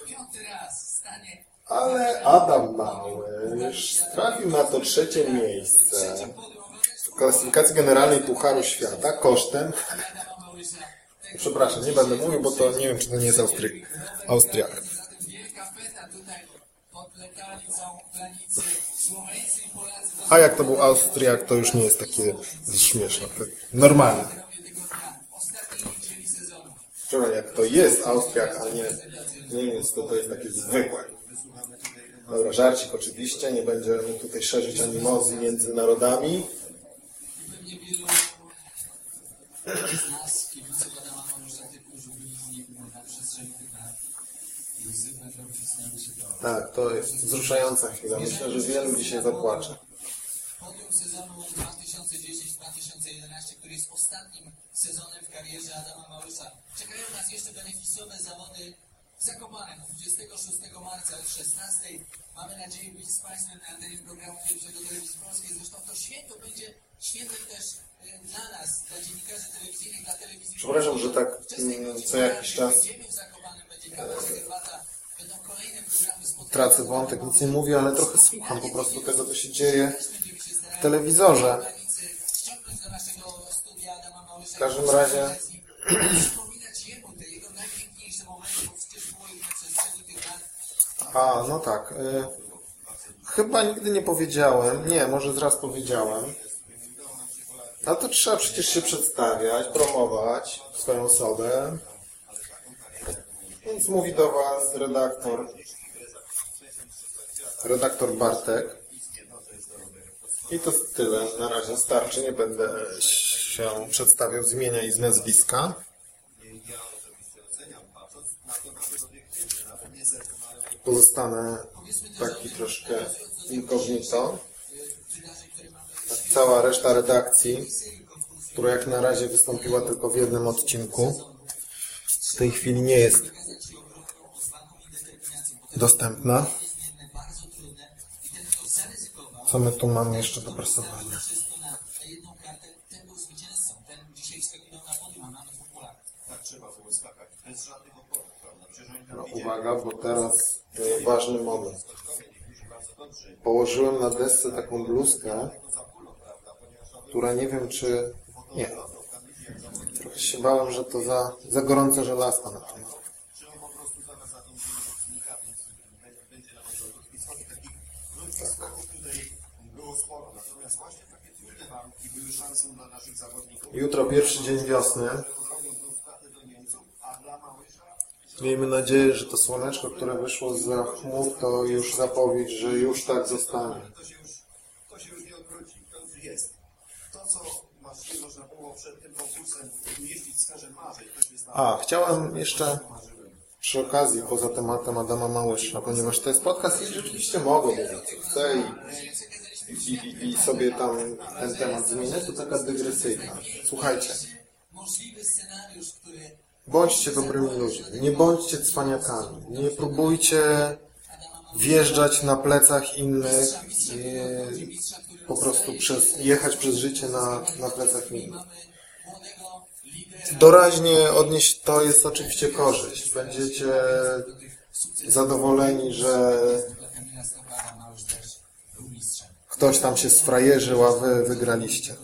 ale Adam Małysz trafił na to trzecie miejsce. klasyfikacji generalnej Pucharu Świata kosztem Przepraszam, nie będę mówił, bo to nie wiem, czy to nie jest Austry... Austriak. A jak to był Austriak, to już nie jest takie śmieszne. Tak normalne. Wczoraj jak to jest Austriak, a nie Niemiec, to to jest takie zwykłe. Dobra, żarcik oczywiście, nie będziemy tutaj szerzyć animozji między narodami. Tak, to jest wzruszająca chwila. Myślę, że wielu dzisiaj zapłacze. Podium sezonu 2010-2011, który jest ostatnim sezonem w karierze Adama Małysza. Czekają nas jeszcze beneficjowe zawody w Zakopanem 26 marca o 16. Mamy nadzieję być z Państwem na antenie programu Pierwszego Telewizji Polskiej. Zresztą to święto będzie świętem też e, dla nas, dla dziennikarzy telewizyjnych, dla telewizji Przepraszam, że tak mm, co jakiś czas Będziemy w Zakopanem, będzie kawa z herbata, będą kolejne programy spotkania. Tracę wątek, nic nie mówię, ale trochę słucham po prostu tego, co się dzieje w telewizorze. W każdym razie. A, no tak. Y, chyba nigdy nie powiedziałem. Nie, może zraz powiedziałem. A to trzeba przecież się przedstawiać, promować swoją osobę. Więc mówi do Was redaktor redaktor Bartek. I to tyle. Na razie starczy. Nie będę się przedstawiał z imienia i z nazwiska. Pozostanę taki troszkę incognito. Cała reszta redakcji, która jak na razie wystąpiła tylko w jednym odcinku, w tej chwili nie jest dostępna. Co my tu mamy jeszcze do prasowania? No, uwaga, bo teraz e, ważny moment. Położyłem na desce taką bluzkę, która nie wiem czy... Nie. Trochę się bałem, że to za, za gorące żelazko na tym. Jutro pierwszy dzień wiosny. Miejmy nadzieję, że to słoneczko, które wyszło za chmur, to już zapowiedź, że już tak zostanie. Z. A, chciałem jeszcze przy okazji, poza tematem Adama Małysza, ponieważ to jest podcast i rzeczywiście mogę mówić chcę i, i, i, sobie tam ten temat zmieniać, to taka dygresyjna. Słuchajcie, bądźcie dobrymi ludźmi, nie bądźcie cwaniakami, nie próbujcie wjeżdżać na plecach innych, po prostu przez, jechać przez życie na, na plecach innych. Doraźnie odnieść to jest oczywiście korzyść. Będziecie zadowoleni, że ktoś tam się sfrajerzył, a wy wygraliście.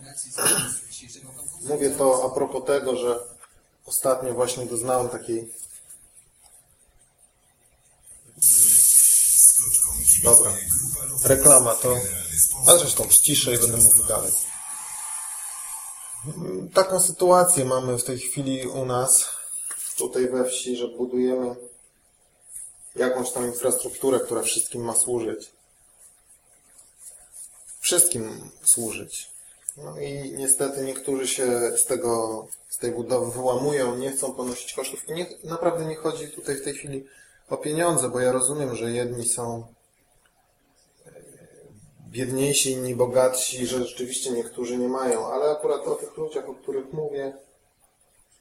Mówię to a propos tego, że ostatnio właśnie doznałem takiej Dobra. Reklama to... A zresztą i będę mówił dalej. Taką sytuację mamy w tej chwili u nas, tutaj we wsi, że budujemy jakąś tam infrastrukturę, która wszystkim ma służyć. Wszystkim służyć. No i niestety niektórzy się z tego, z tej budowy wyłamują, nie chcą ponosić kosztów. I nie, naprawdę nie chodzi tutaj w tej chwili o pieniądze, bo ja rozumiem, że jedni są e, biedniejsi, inni bogatsi, że rzeczywiście niektórzy nie mają, ale akurat o tych ludziach, o których mówię,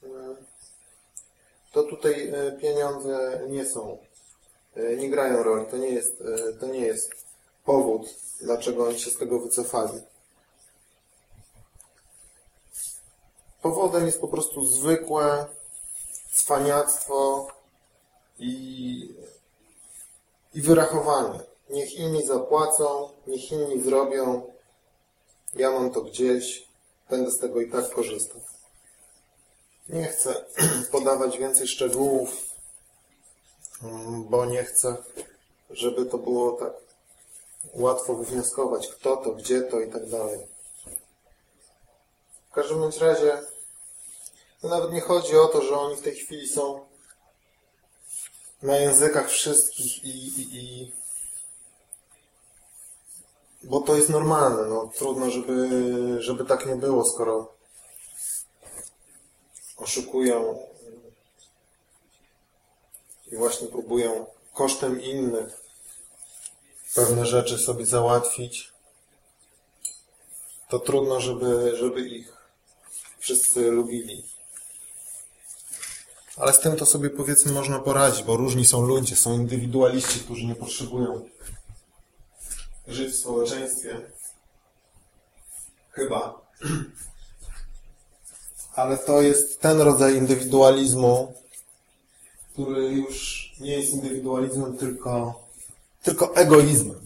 e, to tutaj e, pieniądze nie są, nie grają roli. To nie jest, to nie jest powód, dlaczego oni się z tego wycofali. Powodem jest po prostu zwykłe cwaniactwo i, i wyrachowanie. Niech inni zapłacą, niech inni zrobią, ja mam to gdzieś, będę z tego i tak korzystał. Nie chcę podawać więcej szczegółów, bo nie chcę, żeby to było tak łatwo wywnioskować, kto to, gdzie to i tak dalej. W każdym bądź razie to nawet nie chodzi o to, że oni w tej chwili są na językach wszystkich i, i, i bo to jest normalne, no trudno, żeby, żeby tak nie było, skoro oszukują i właśnie próbują kosztem innych pewne rzeczy sobie załatwić, to trudno, żeby, żeby ich wszyscy lubili. Ale z tym to sobie powiedzmy można poradzić, bo różni są ludzie, są indywidualiści, którzy nie potrzebują żyć w społeczeństwie. Chyba. Ale to jest ten rodzaj indywidualizmu, który już nie jest indywidualizmem, tylko, tylko egoizmem.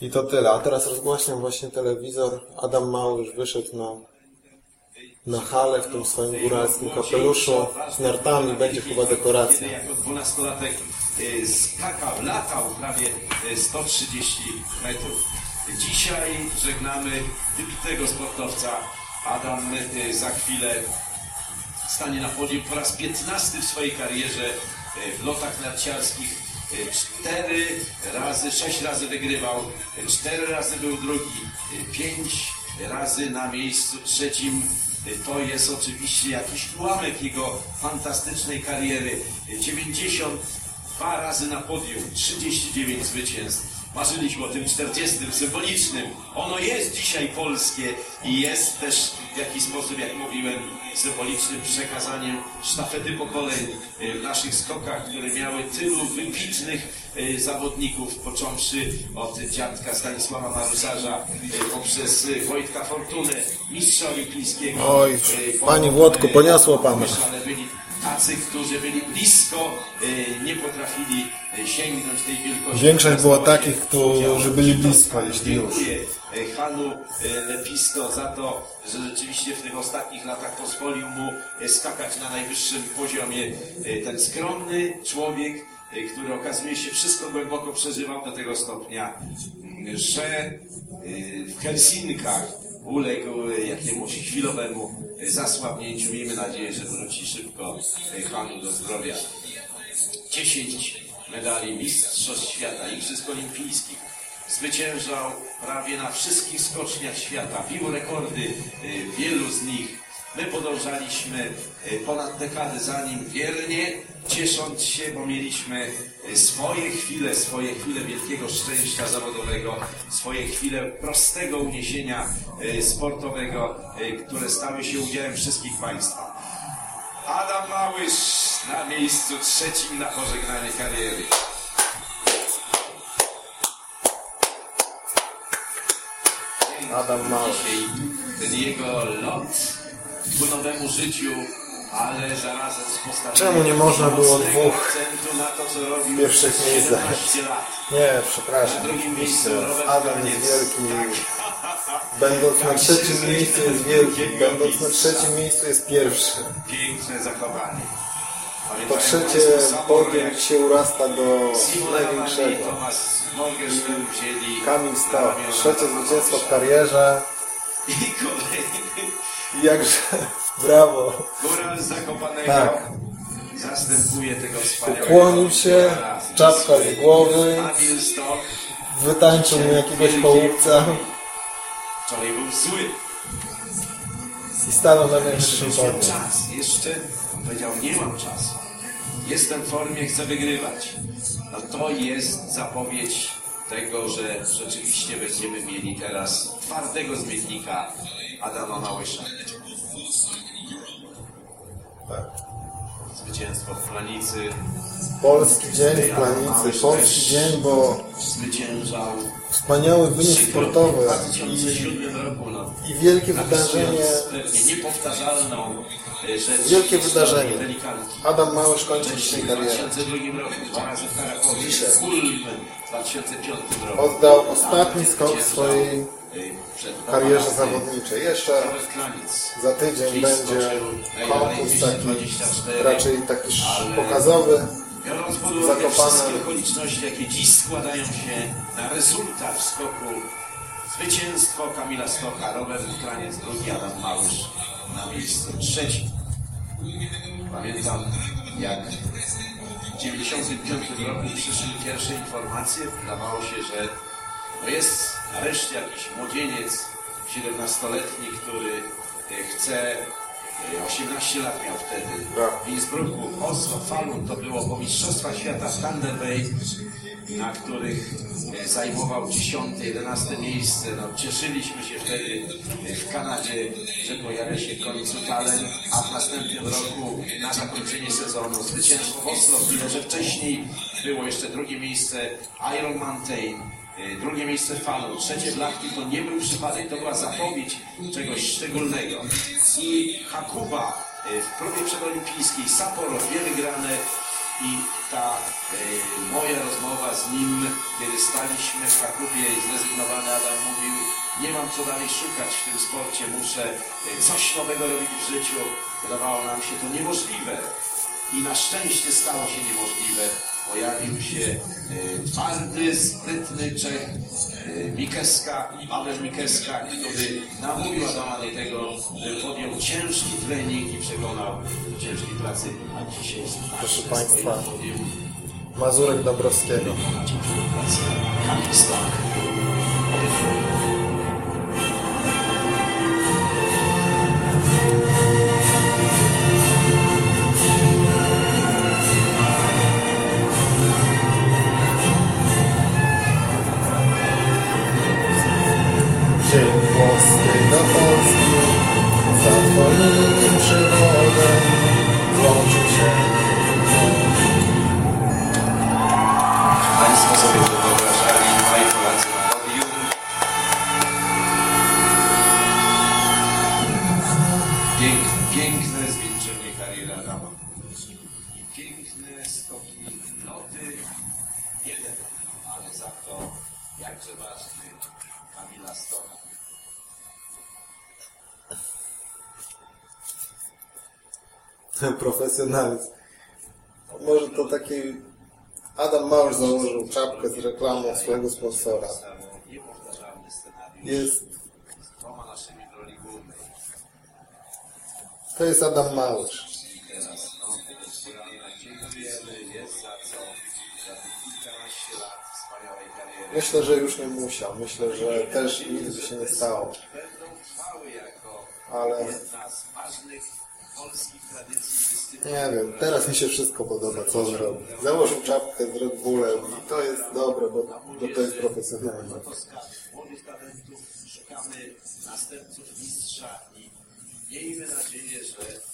I to tyle. A teraz rozgłaśniam właśnie telewizor. Adam Małysz wyszedł na, na halę w tym swoim góralskim kapeluszu z nartami. Będzie chyba dekoracja. Jako dwunastolatek e, skakał, latał prawie e, 130 metrów. Dzisiaj żegnamy wybitnego sportowca. Adam e, za chwilę stanie na podium po raz 15 w swojej karierze w lotach narciarskich. Cztery razy, sześć razy wygrywał, cztery razy był drugi, pięć razy na miejscu trzecim. To jest oczywiście jakiś ułamek jego fantastycznej kariery. E, 92 razy na podium, 39 zwycięstw. Marzyliśmy o tym 40 symbolicznym. Ono jest dzisiaj polskie i jest też w jakiś sposób, jak mówiłem, symbolicznym przekazaniem sztafety pokoleń e, w naszych skokach, które miały tylu wybitnych e, zawodników, począwszy od dziadka Stanisława Marusarza, e, poprzez Wojtka Fortunę, mistrza olimpijskiego. Oj, panie Włodku, poniosło ale byli tacy, którzy byli blisko, nie potrafili sięgnąć tej wielkości. Większość było takich, którzy byli blisko, jeśli już. E, Hanu e, Lepisto za to, że rzeczywiście w tych ostatnich latach pozwolił mu e, skakać na najwyższym poziomie. Ten skromny człowiek, który okazuje się wszystko głęboko przeżywał do tego stopnia, m, że w Helsinkach uległ jakiemuś chwilowemu zasłabnięciu. Miejmy nadzieję, że wróci szybko Hanu do zdrowia. 10 medali Mistrzostw Świata, Igrzysk Olimpijskich. Zwyciężał prawie na wszystkich skoczniach świata, bił rekordy, y, wielu z nich. My podążaliśmy y, ponad dekadę za nim wiernie, ciesząc się, bo mieliśmy y, swoje chwile, swoje chwile wielkiego szczęścia zawodowego, swoje chwile prostego uniesienia sportowego, które stały się udziałem wszystkich Państwa. Adam Małysz na miejscu trzecim na pożegnanie kariery. Adam Małysz. Ten jego lot ku nowemu życiu, ale zarazem z postawieniem Czemu nie można było dwóch akcentu na to, co robił pierwszych miejscach? 17 lat. Nie, przepraszam. Na drugim miejscu Robert Adam jest wielki. Będąc na trzecim miejscu jest wielki. Będąc na trzecim miejscu jest pierwszy. Piękne zachowanie. Po trzecie jak się urasta do największego. Kamil ramiona Trzecie zwycięstwo w karierze. Jakże brawo. Tak. zastępuje tego wspaniałego Ukłonił się, czapka z głowy, wytańczył mu jakiegoś połówca wczoraj był zły. i stanął na miał podium. czas. Jeszcze powiedział, nie mam czasu. Jestem w formie, chcę wygrywać. No to jest zapowiedź tego, że rzeczywiście będziemy mieli teraz twardego zmiennika Adama Małysza. Tak. Zwycięstwo w Planicy. Polski dzień w planicy. Polski dzień, bo Zwyciężał wspaniały wynik sportowy i, 2007 roku. No, i wielkie wydarzenie. e, rzecz. Wielkie wydarzenie. Adam Małysz kończy dzisiaj karierę. 2002 roku, dwa razy w Krakowie, Dzisiaj. Ulm w 2005 roku. Oddał ostatni skok w swojej przed karierze zawodniczej. Jeszcze za tydzień będzie konkurs taki 24, raczej taki pokazowy. Biorąc pod uwagę Zakopane. wszystkie okoliczności, jakie dziś składają się na rezultat skoku, zwycięstwo Kamila Stocha, Robert Kraniec, drugi Adam Małysz na miejscu trzecim. Pamiętam, jak w 1995 roku przyszły pierwsze informacje, wydawało się, że no jest nareszcie jakiś młodzieniec, 17-letni, który e, chce, 18 lat miał wtedy, w Innsbrucku, Oslo, Falun, to było po Mistrzostwach Świata w Thunder Bay, na których e, zajmował 10-11 miejsce. No, cieszyliśmy się wtedy e, w Kanadzie, że pojawia się w końcu talent, a w następnym roku na zakończenie sezonu zwycięstwo w Oslo, tyle że wcześniej było jeszcze drugie miejsce Iron Mountain. E, Drugie miejsce Falun, trzecie Blachki to nie był przypadek, to była zapowiedź czegoś szczególnego. I Hakuba e, w próbie przedolimpijskiej, Sapporo, dwie wygrane i ta e, moja rozmowa z nim, kiedy staliśmy w Hakubie i zrezygnowany Adam mówił, nie mam co dalej szukać w tym sporcie, muszę coś nowego robić w życiu. Wydawało nam się to niemożliwe i na szczęście stało się niemożliwe. Pojawił się e, twardy, sprytny Czech e, Mikeska, Paweł Mikeska, który namówił Adama do tego, że podjął ciężki trening i przekonał do ciężkiej pracy, a dzisiaj jest Proszę Państwa. Mazurek Dąbrowskiego. Ciężką pracę. Kamil. Profesjonalizm. Może to taki Adam Małysz założył czapkę z reklamą swojego sponsora. Jest, to jest Adam Małysz. Myślę, że już nie musiał. Myślę, że też nic by się nie stało. Ale nie wiem, teraz mi się wszystko podoba, co on robi. Założył czapkę z Red Bullem i to jest dobre, bo, to jest talentów, szukamy następców mistrza i miejmy nadzieję, że.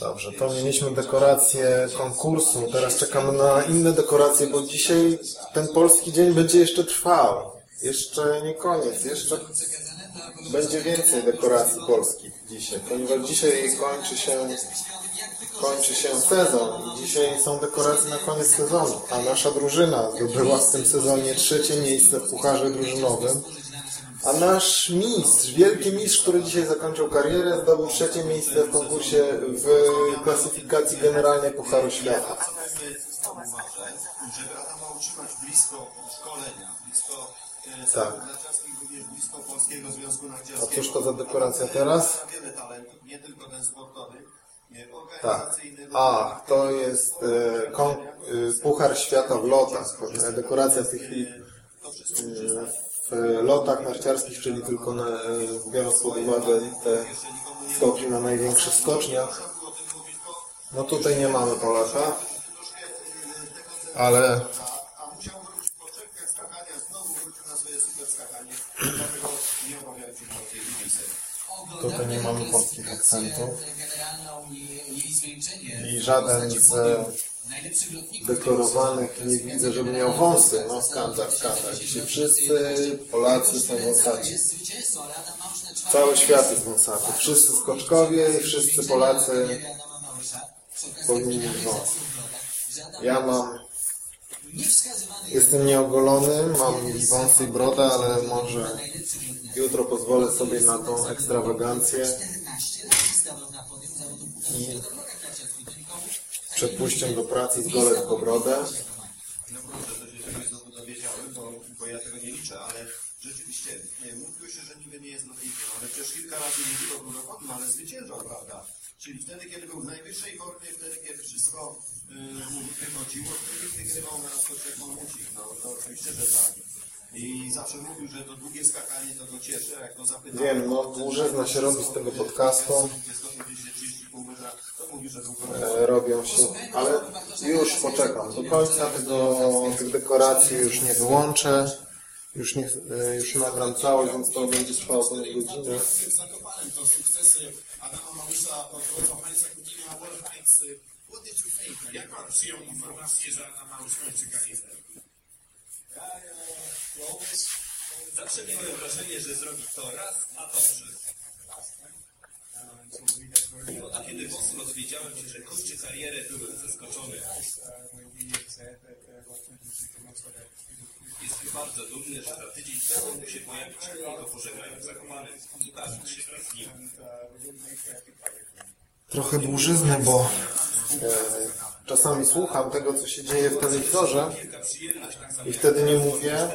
Dobrze, to mieliśmy dekoracje konkursu. Teraz czekamy na inne dekoracje, bo dzisiaj ten polski dzień będzie jeszcze trwał. Jeszcze nie koniec, jeszcze będzie więcej dekoracji polskich dzisiaj, ponieważ dzisiaj kończy się, kończy się sezon i dzisiaj są dekoracje na koniec sezonu, a nasza drużyna zdobyła w tym sezonie trzecie miejsce w pucharze drużynowym, a nasz mistrz, wielki mistrz, który dzisiaj zakończył karierę, zdobył trzecie miejsce w konkursie w klasyfikacji generalnej Pucharu Świata. utrzymać blisko szkolenia, blisko Tak. Polskiego Związku A cóż to za dekoracja teraz? Tak. A, to jest e, kon, e, Puchar Świata w lotach. E, Dekoracja w tej chwili e, w lotach narciarskich, czyli tylko na, e, biorąc pod uwagę te skoki na największych skoczniach. No tutaj nie mamy Polaka, ale tutaj nie mamy polskich akcentów. I żaden z dekorowanych nie widzę, żeby miał wąsy. No skandal, skandal. Dzisiaj wszyscy Polacy są wąsaci. Cały świat jest wąsaty. Wszyscy skoczkowie i wszyscy Polacy powinni mieć wąs. Ja mam Jestem nieogolony, mam i wąsy i brodę, ale może jutro pozwolę sobie na tą ekstrawagancję i przepuścię do pracy z gole tylko brodę. No bo, ja tego nie liczę, ale rzeczywiście nie, mówiło się, że niby nie jest lotnikiem, ale przecież kilka razy nie tylko był lotnikiem, ale zwyciężał, prawda? Czyli wtedy, kiedy był w najwyższej formie, wtedy, kiedy wszystko yy, mu wychodziło, wtedy wygrywał na skoczek mamucik. No to oczywiście, że tak. I zawsze mówił, że to długie skakanie to go cieszy, jak go zapytałem... Wiem, no dłużyzna się robi z tego podcastu. To E, robią się, ale już poczekam. Do końca tego, tych dekoracji już nie wyłączę. Już, nie, e, już nagram całość, więc to będzie trwało ponad godzinę. To Adama Małysza pod wodzą Heinza Kutina World Heinz. What did you think? Jak pan przyjął informację, że Adam Małysz kończy karierę? Zawsze miałem wrażenie, że zrobi to raz, a dobrze. A kiedy mocno dowiedziałem się, że kończy karierę, byłem zaskoczony. Jestem bardzo dumny, że za tydzień temu się pojawić tylko pożegnając zakopany i bawić się z nim. Trochę dłużyzny, bo e, czasami słucham tego, co się dzieje w telewizorze i wtedy nie mówię,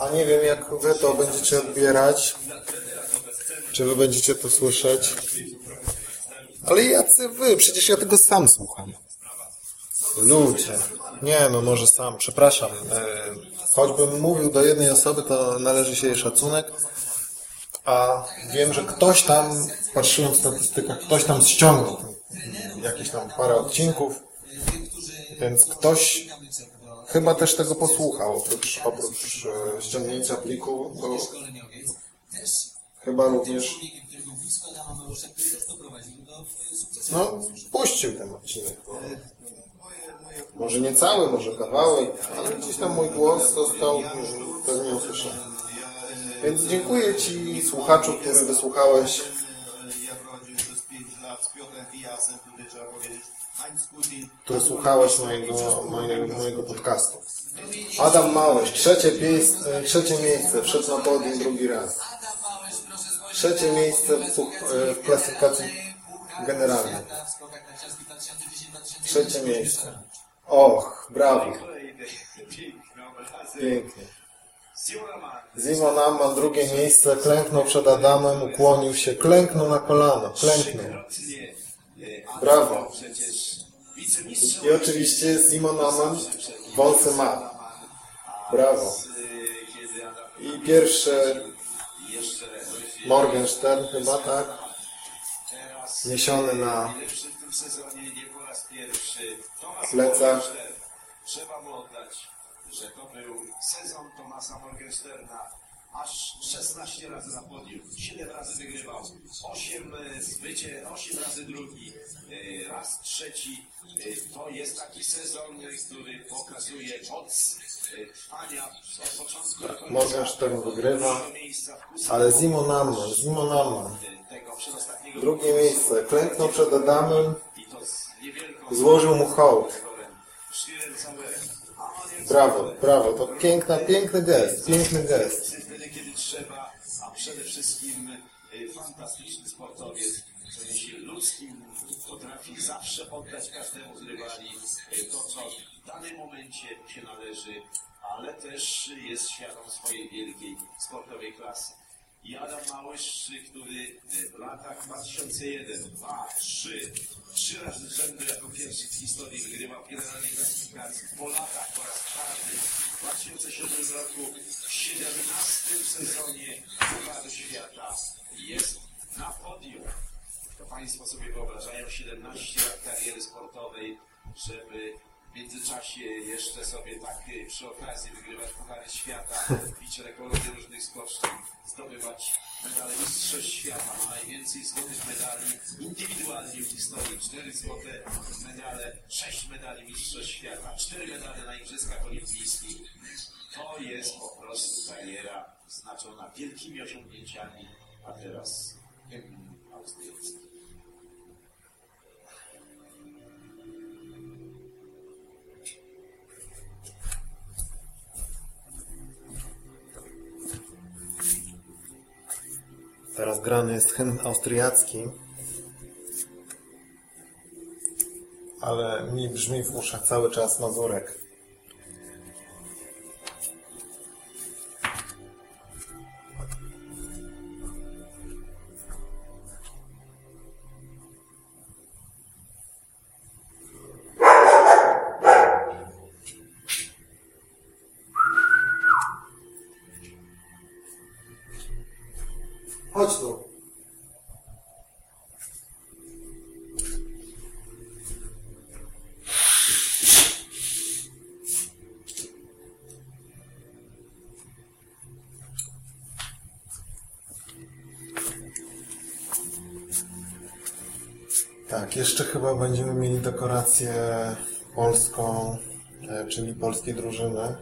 a nie wiem, jak wy to będziecie odbierać, czy wy będziecie to słyszeć. Ale jacy wy? Przecież ja tego sam słucham. Ludzie. Nie, no może sam, przepraszam. E, choćbym mówił do jednej osoby, to należy się jej szacunek. A wiem, że ktoś tam, patrzyłem w statystykach, ktoś tam ściągnął jakieś tam parę odcinków, więc ktoś chyba też tego posłuchał, oprócz, oprócz e, ściągnięcia pliku, to chyba również no, puścił ten odcinek. Może nie cały, może kawałek, ale gdzieś tam mój głos został mm, pewnie usłyszany. Więc dziękuję Ci, słuchaczu, który wysłuchałeś Ja prowadziłem przez 5 lat z Piotrem Pijasem, tutaj trzeba powiedzieć, Heinz Kutin. który słuchałeś mojego, mojego, mojego podcastu. Adam Małysz, trzecie trzecie miejsce, wszedł na podium drugi raz. Trzecie miejsce w, pu- w klasyfikacji generalnej. Trzecie miejsce. Och, brawo. Pięknie. Simon Amman, drugie miejsce, klęknął przed Adamem, ukłonił się, klęknął na kolano, klęknął. Brawo. I oczywiście Simon Amman wąsy ma. Brawo. I pierwszy Morgenstern chyba, tak? Niesiony na Plecach. Trzeba mu oddać, że to był sezon Tomasa Morgensterna. Aż 16 razy na podium, 7 razy wygrywał, 8 zbycie, 8 razy drugi, e, raz trzeci. E, To jest taki sezon, e, który pokazuje moc trwania od początku do końca. Morgenstern wygrywa, ale tego przedostatniego drugie miejsce, klęknął przed Adamem, złożył mu hołd. Brawo, brawo, to piękna, piękny gest, piękny gest. wtedy, kiedy trzeba, a przede wszystkim fantastyczny sportowiec, w sensie ludzkim, potrafi zawsze oddać każdemu z rywali y, to, co w danym momencie się należy, ale też jest świadom swojej wielkiej sportowej klasy. I Adam Małysz, który y, w latach 2001, 2, 3, trzy razy z rzędu jako pierwszy w historii wygrywał generalnej klasyfikacji. Po latach po raz czwarty w 2007 roku w 17 sezonie Pucharu Świata jest na podium. To Państwo sobie wyobrażają 17 lat kariery sportowej, żeby w międzyczasie jeszcze sobie tak y, przy okazji wygrywać Puchary Świata, bić rekordy różnych skoczni, zdobywać medale Mistrzostw Świata. Ma najwięcej złotych medali indywidualnie w historii. Cztery złote medale, sześć medali Mistrzostw Świata, cztery medale na Igrzyskach Olimpijskich. To jest po prostu kariera znaczona wielkimi osiągnięciami, a teraz hymn austriacki. Teraz grany jest hymn austriacki, ale mi brzmi w uszach cały czas Mazurek. Dekorację polską, e, czyli polskiej drużyny.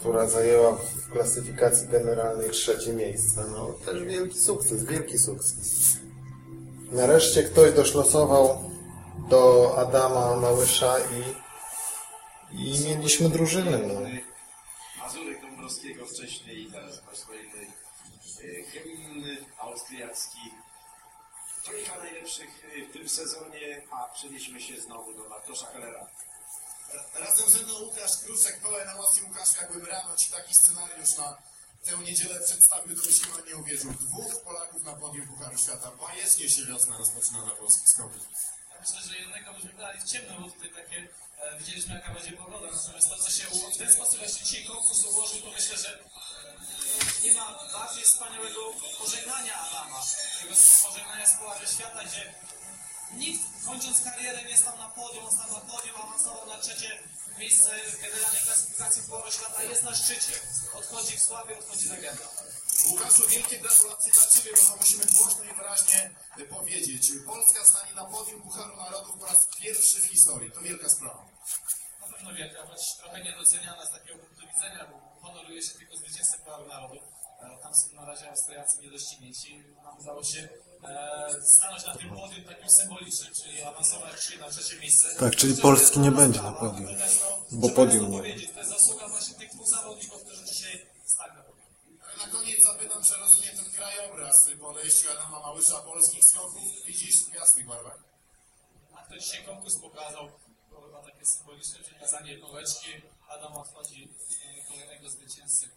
która zajęła w klasyfikacji generalnej trzecie miejsce. No, też wielki sukces, wielki sukces. Nareszcie ktoś doszlosował do Adama Małysza i, i mieliśmy drużynę. No. Mazurek Dąbrowskiego wcześniej teraz e, austriacki. Kilka najlepszych e, w tym sezonie, a przenieśmy się znowu do Bartosza Hellera. Razem ze mną Łukasz Kruszek, pełen emocji Łukasz, jakbym rano Ci taki scenariusz na tę niedzielę przedstawił, to byś chyba nie uwierzył. Dwóch Polaków na podium Pucharu Świata. Bajecznie się wiosna rozpoczyna na polskich skokach. Ja myślę, że jednego byśmy dali w ciemno, bo tutaj takie e, widzieliśmy jaka będzie pogoda. Natomiast to, co się w ten sposób właśnie dzisiaj konkurs ułożył, to myślę, że nie ma bardziej wspaniałego pożegnania Adama. Tego pożegnania z Pucharze Świata, gdzie nikt kończąc karierę nie stał na podium, on stał na podium, awansował na trzecie miejsce w generalnej klasyfikacji Pucharu Świata, jest na szczycie. Odchodzi w sławie, odchodzi legenda. Łukaszu, wielkie gratulacje dla Ciebie, bo to musimy głośno i wyraźnie powiedzieć. Polska stanie na podium Pucharu Narodów po raz pierwszy w historii. To wielka sprawa. Na pewno wielka, choć trochę niedoceniana z takiego punktu widzenia, bo honoruje się tylko zwycięzcę Pucharu Narodów. E, Tam są na razie Austriacy niedoścignięci. Nam udało się e, stanąć na tym podium takim symbolicznym, czyli awansować na trzecie miejsce. Tak, czyli Polski nie to będzie na podium, bo podium nie To jest zasługa właśnie tych dwóch zawodników, którzy dzisiaj stali na podium. Na koniec zapytam, czy rozumiem ten krajobraz po odejściu Adama Małysza polskich skoków. Widzisz w jasnych barwach. A kto dzisiaj konkurs pokazał, to chyba takie symboliczne przekazanie kołeczki. Adam odchodzi e, kolejnego zwycięzcy,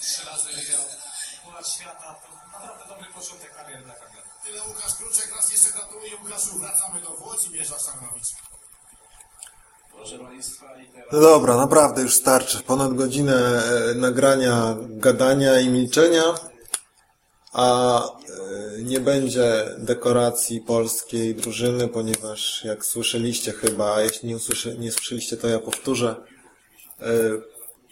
trzy razy wygrał Puchar Świata. To naprawdę dobry początek kariery dla Kagera. Tyle Łukasz Kruczek, raz jeszcze gratuluję Łukaszu. Wracamy do Włodzimierza Szarnowicz. Proszę Państwa, i teraz No dobra, naprawdę już starczy. Ponad godzinę e, nagrania, gadania i milczenia, a e, nie będzie dekoracji polskiej drużyny, ponieważ jak słyszeliście chyba, a jeśli nie, usłyszy, nie słyszeliście, to ja powtórzę, e,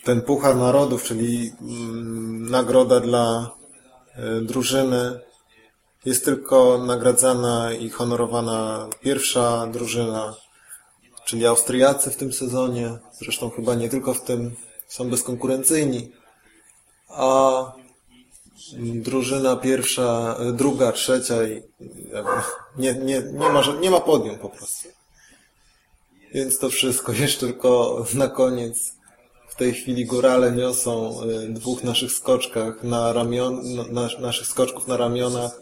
ten Puchar Narodów, czyli mm, nagroda dla e, drużyny, jest tylko nagradzana i honorowana pierwsza drużyna, czyli Austriacy w tym sezonie, zresztą chyba nie tylko w tym, są bezkonkurencyjni, a drużyna pierwsza, druga, trzecia i nie, nie, nie, ma, nie ma podium po prostu. Więc to wszystko. Jeszcze tylko na koniec. Tej chwili górale niosą y, dwóch naszych skoczkach na ramion, na, naszych skoczków na ramionach.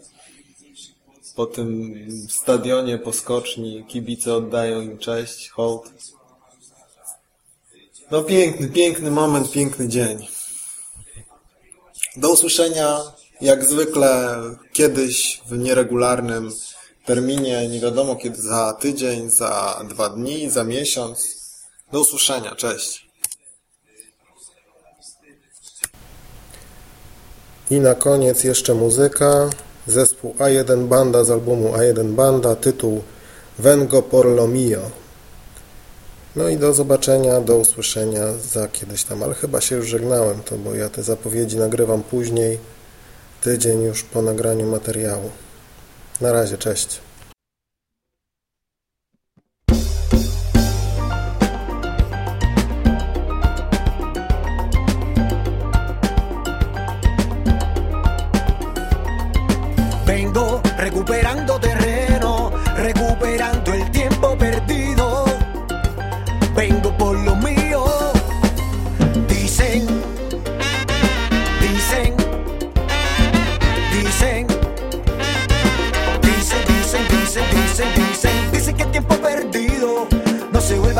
Po tym stadionie, po skoczni, kibice oddają im cześć, hołd. No piękny, piękny moment, piękny dzień. Do usłyszenia jak zwykle kiedyś w nieregularnym terminie, nie wiadomo kiedy, za tydzień, za dwa dni, za miesiąc. Do usłyszenia, cześć. I na koniec jeszcze muzyka. Zespół A1 Banda z albumu A1 Banda, tytuł Vengo por lo mio. No i do zobaczenia, do usłyszenia za kiedyś tam, ale chyba się już żegnałem, to bo ja te zapowiedzi nagrywam później, tydzień już po nagraniu materiału. Na razie, cześć.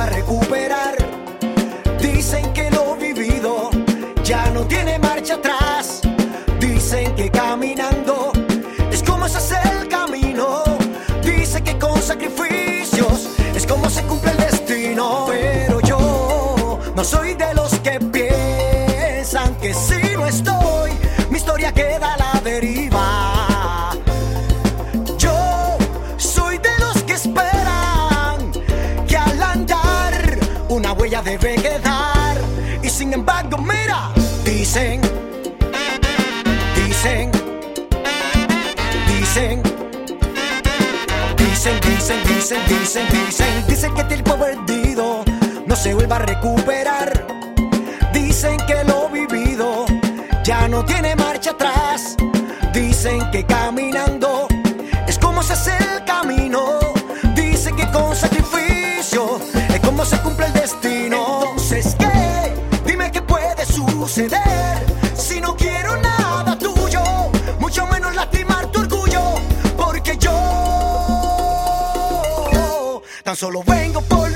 Recuperar. Dicen que lo vivido ya no tiene marcha atrás. Dicen que caminando es como se hace el camino. Dice que con sacrificios es como se cumple el destino. Pero yo no soy de debe quedar. Y sin embargo, mira, dicen, dicen, dicen. Dicen, dicen, dicen, dicen, dicen, dicen que tiempo perdido no se vuelva a recuperar. Dicen que lo vivido ya no tiene marcha atrás. Dicen que caminando es como se hace el camino. Dicen que con sacrificio es como se cumple el destino. Si no quiero nada tuyo, mucho menos lastimar tu orgullo, porque yo tan solo vengo por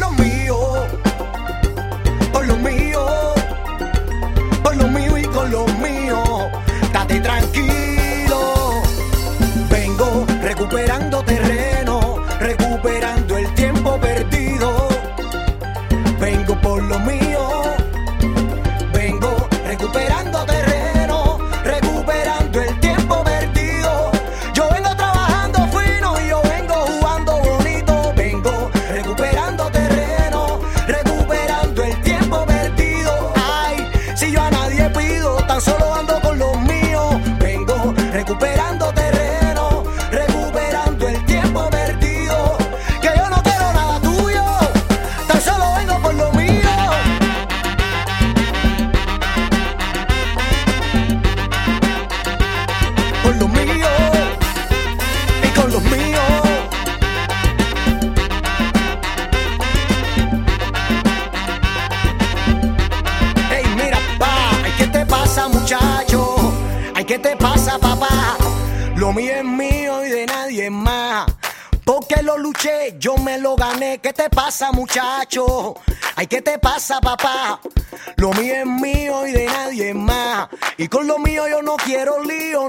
muchacho? Ay, ¿qué te pasa, papá? Lo mío es mío y de nadie más. Y con lo mío yo no quiero lío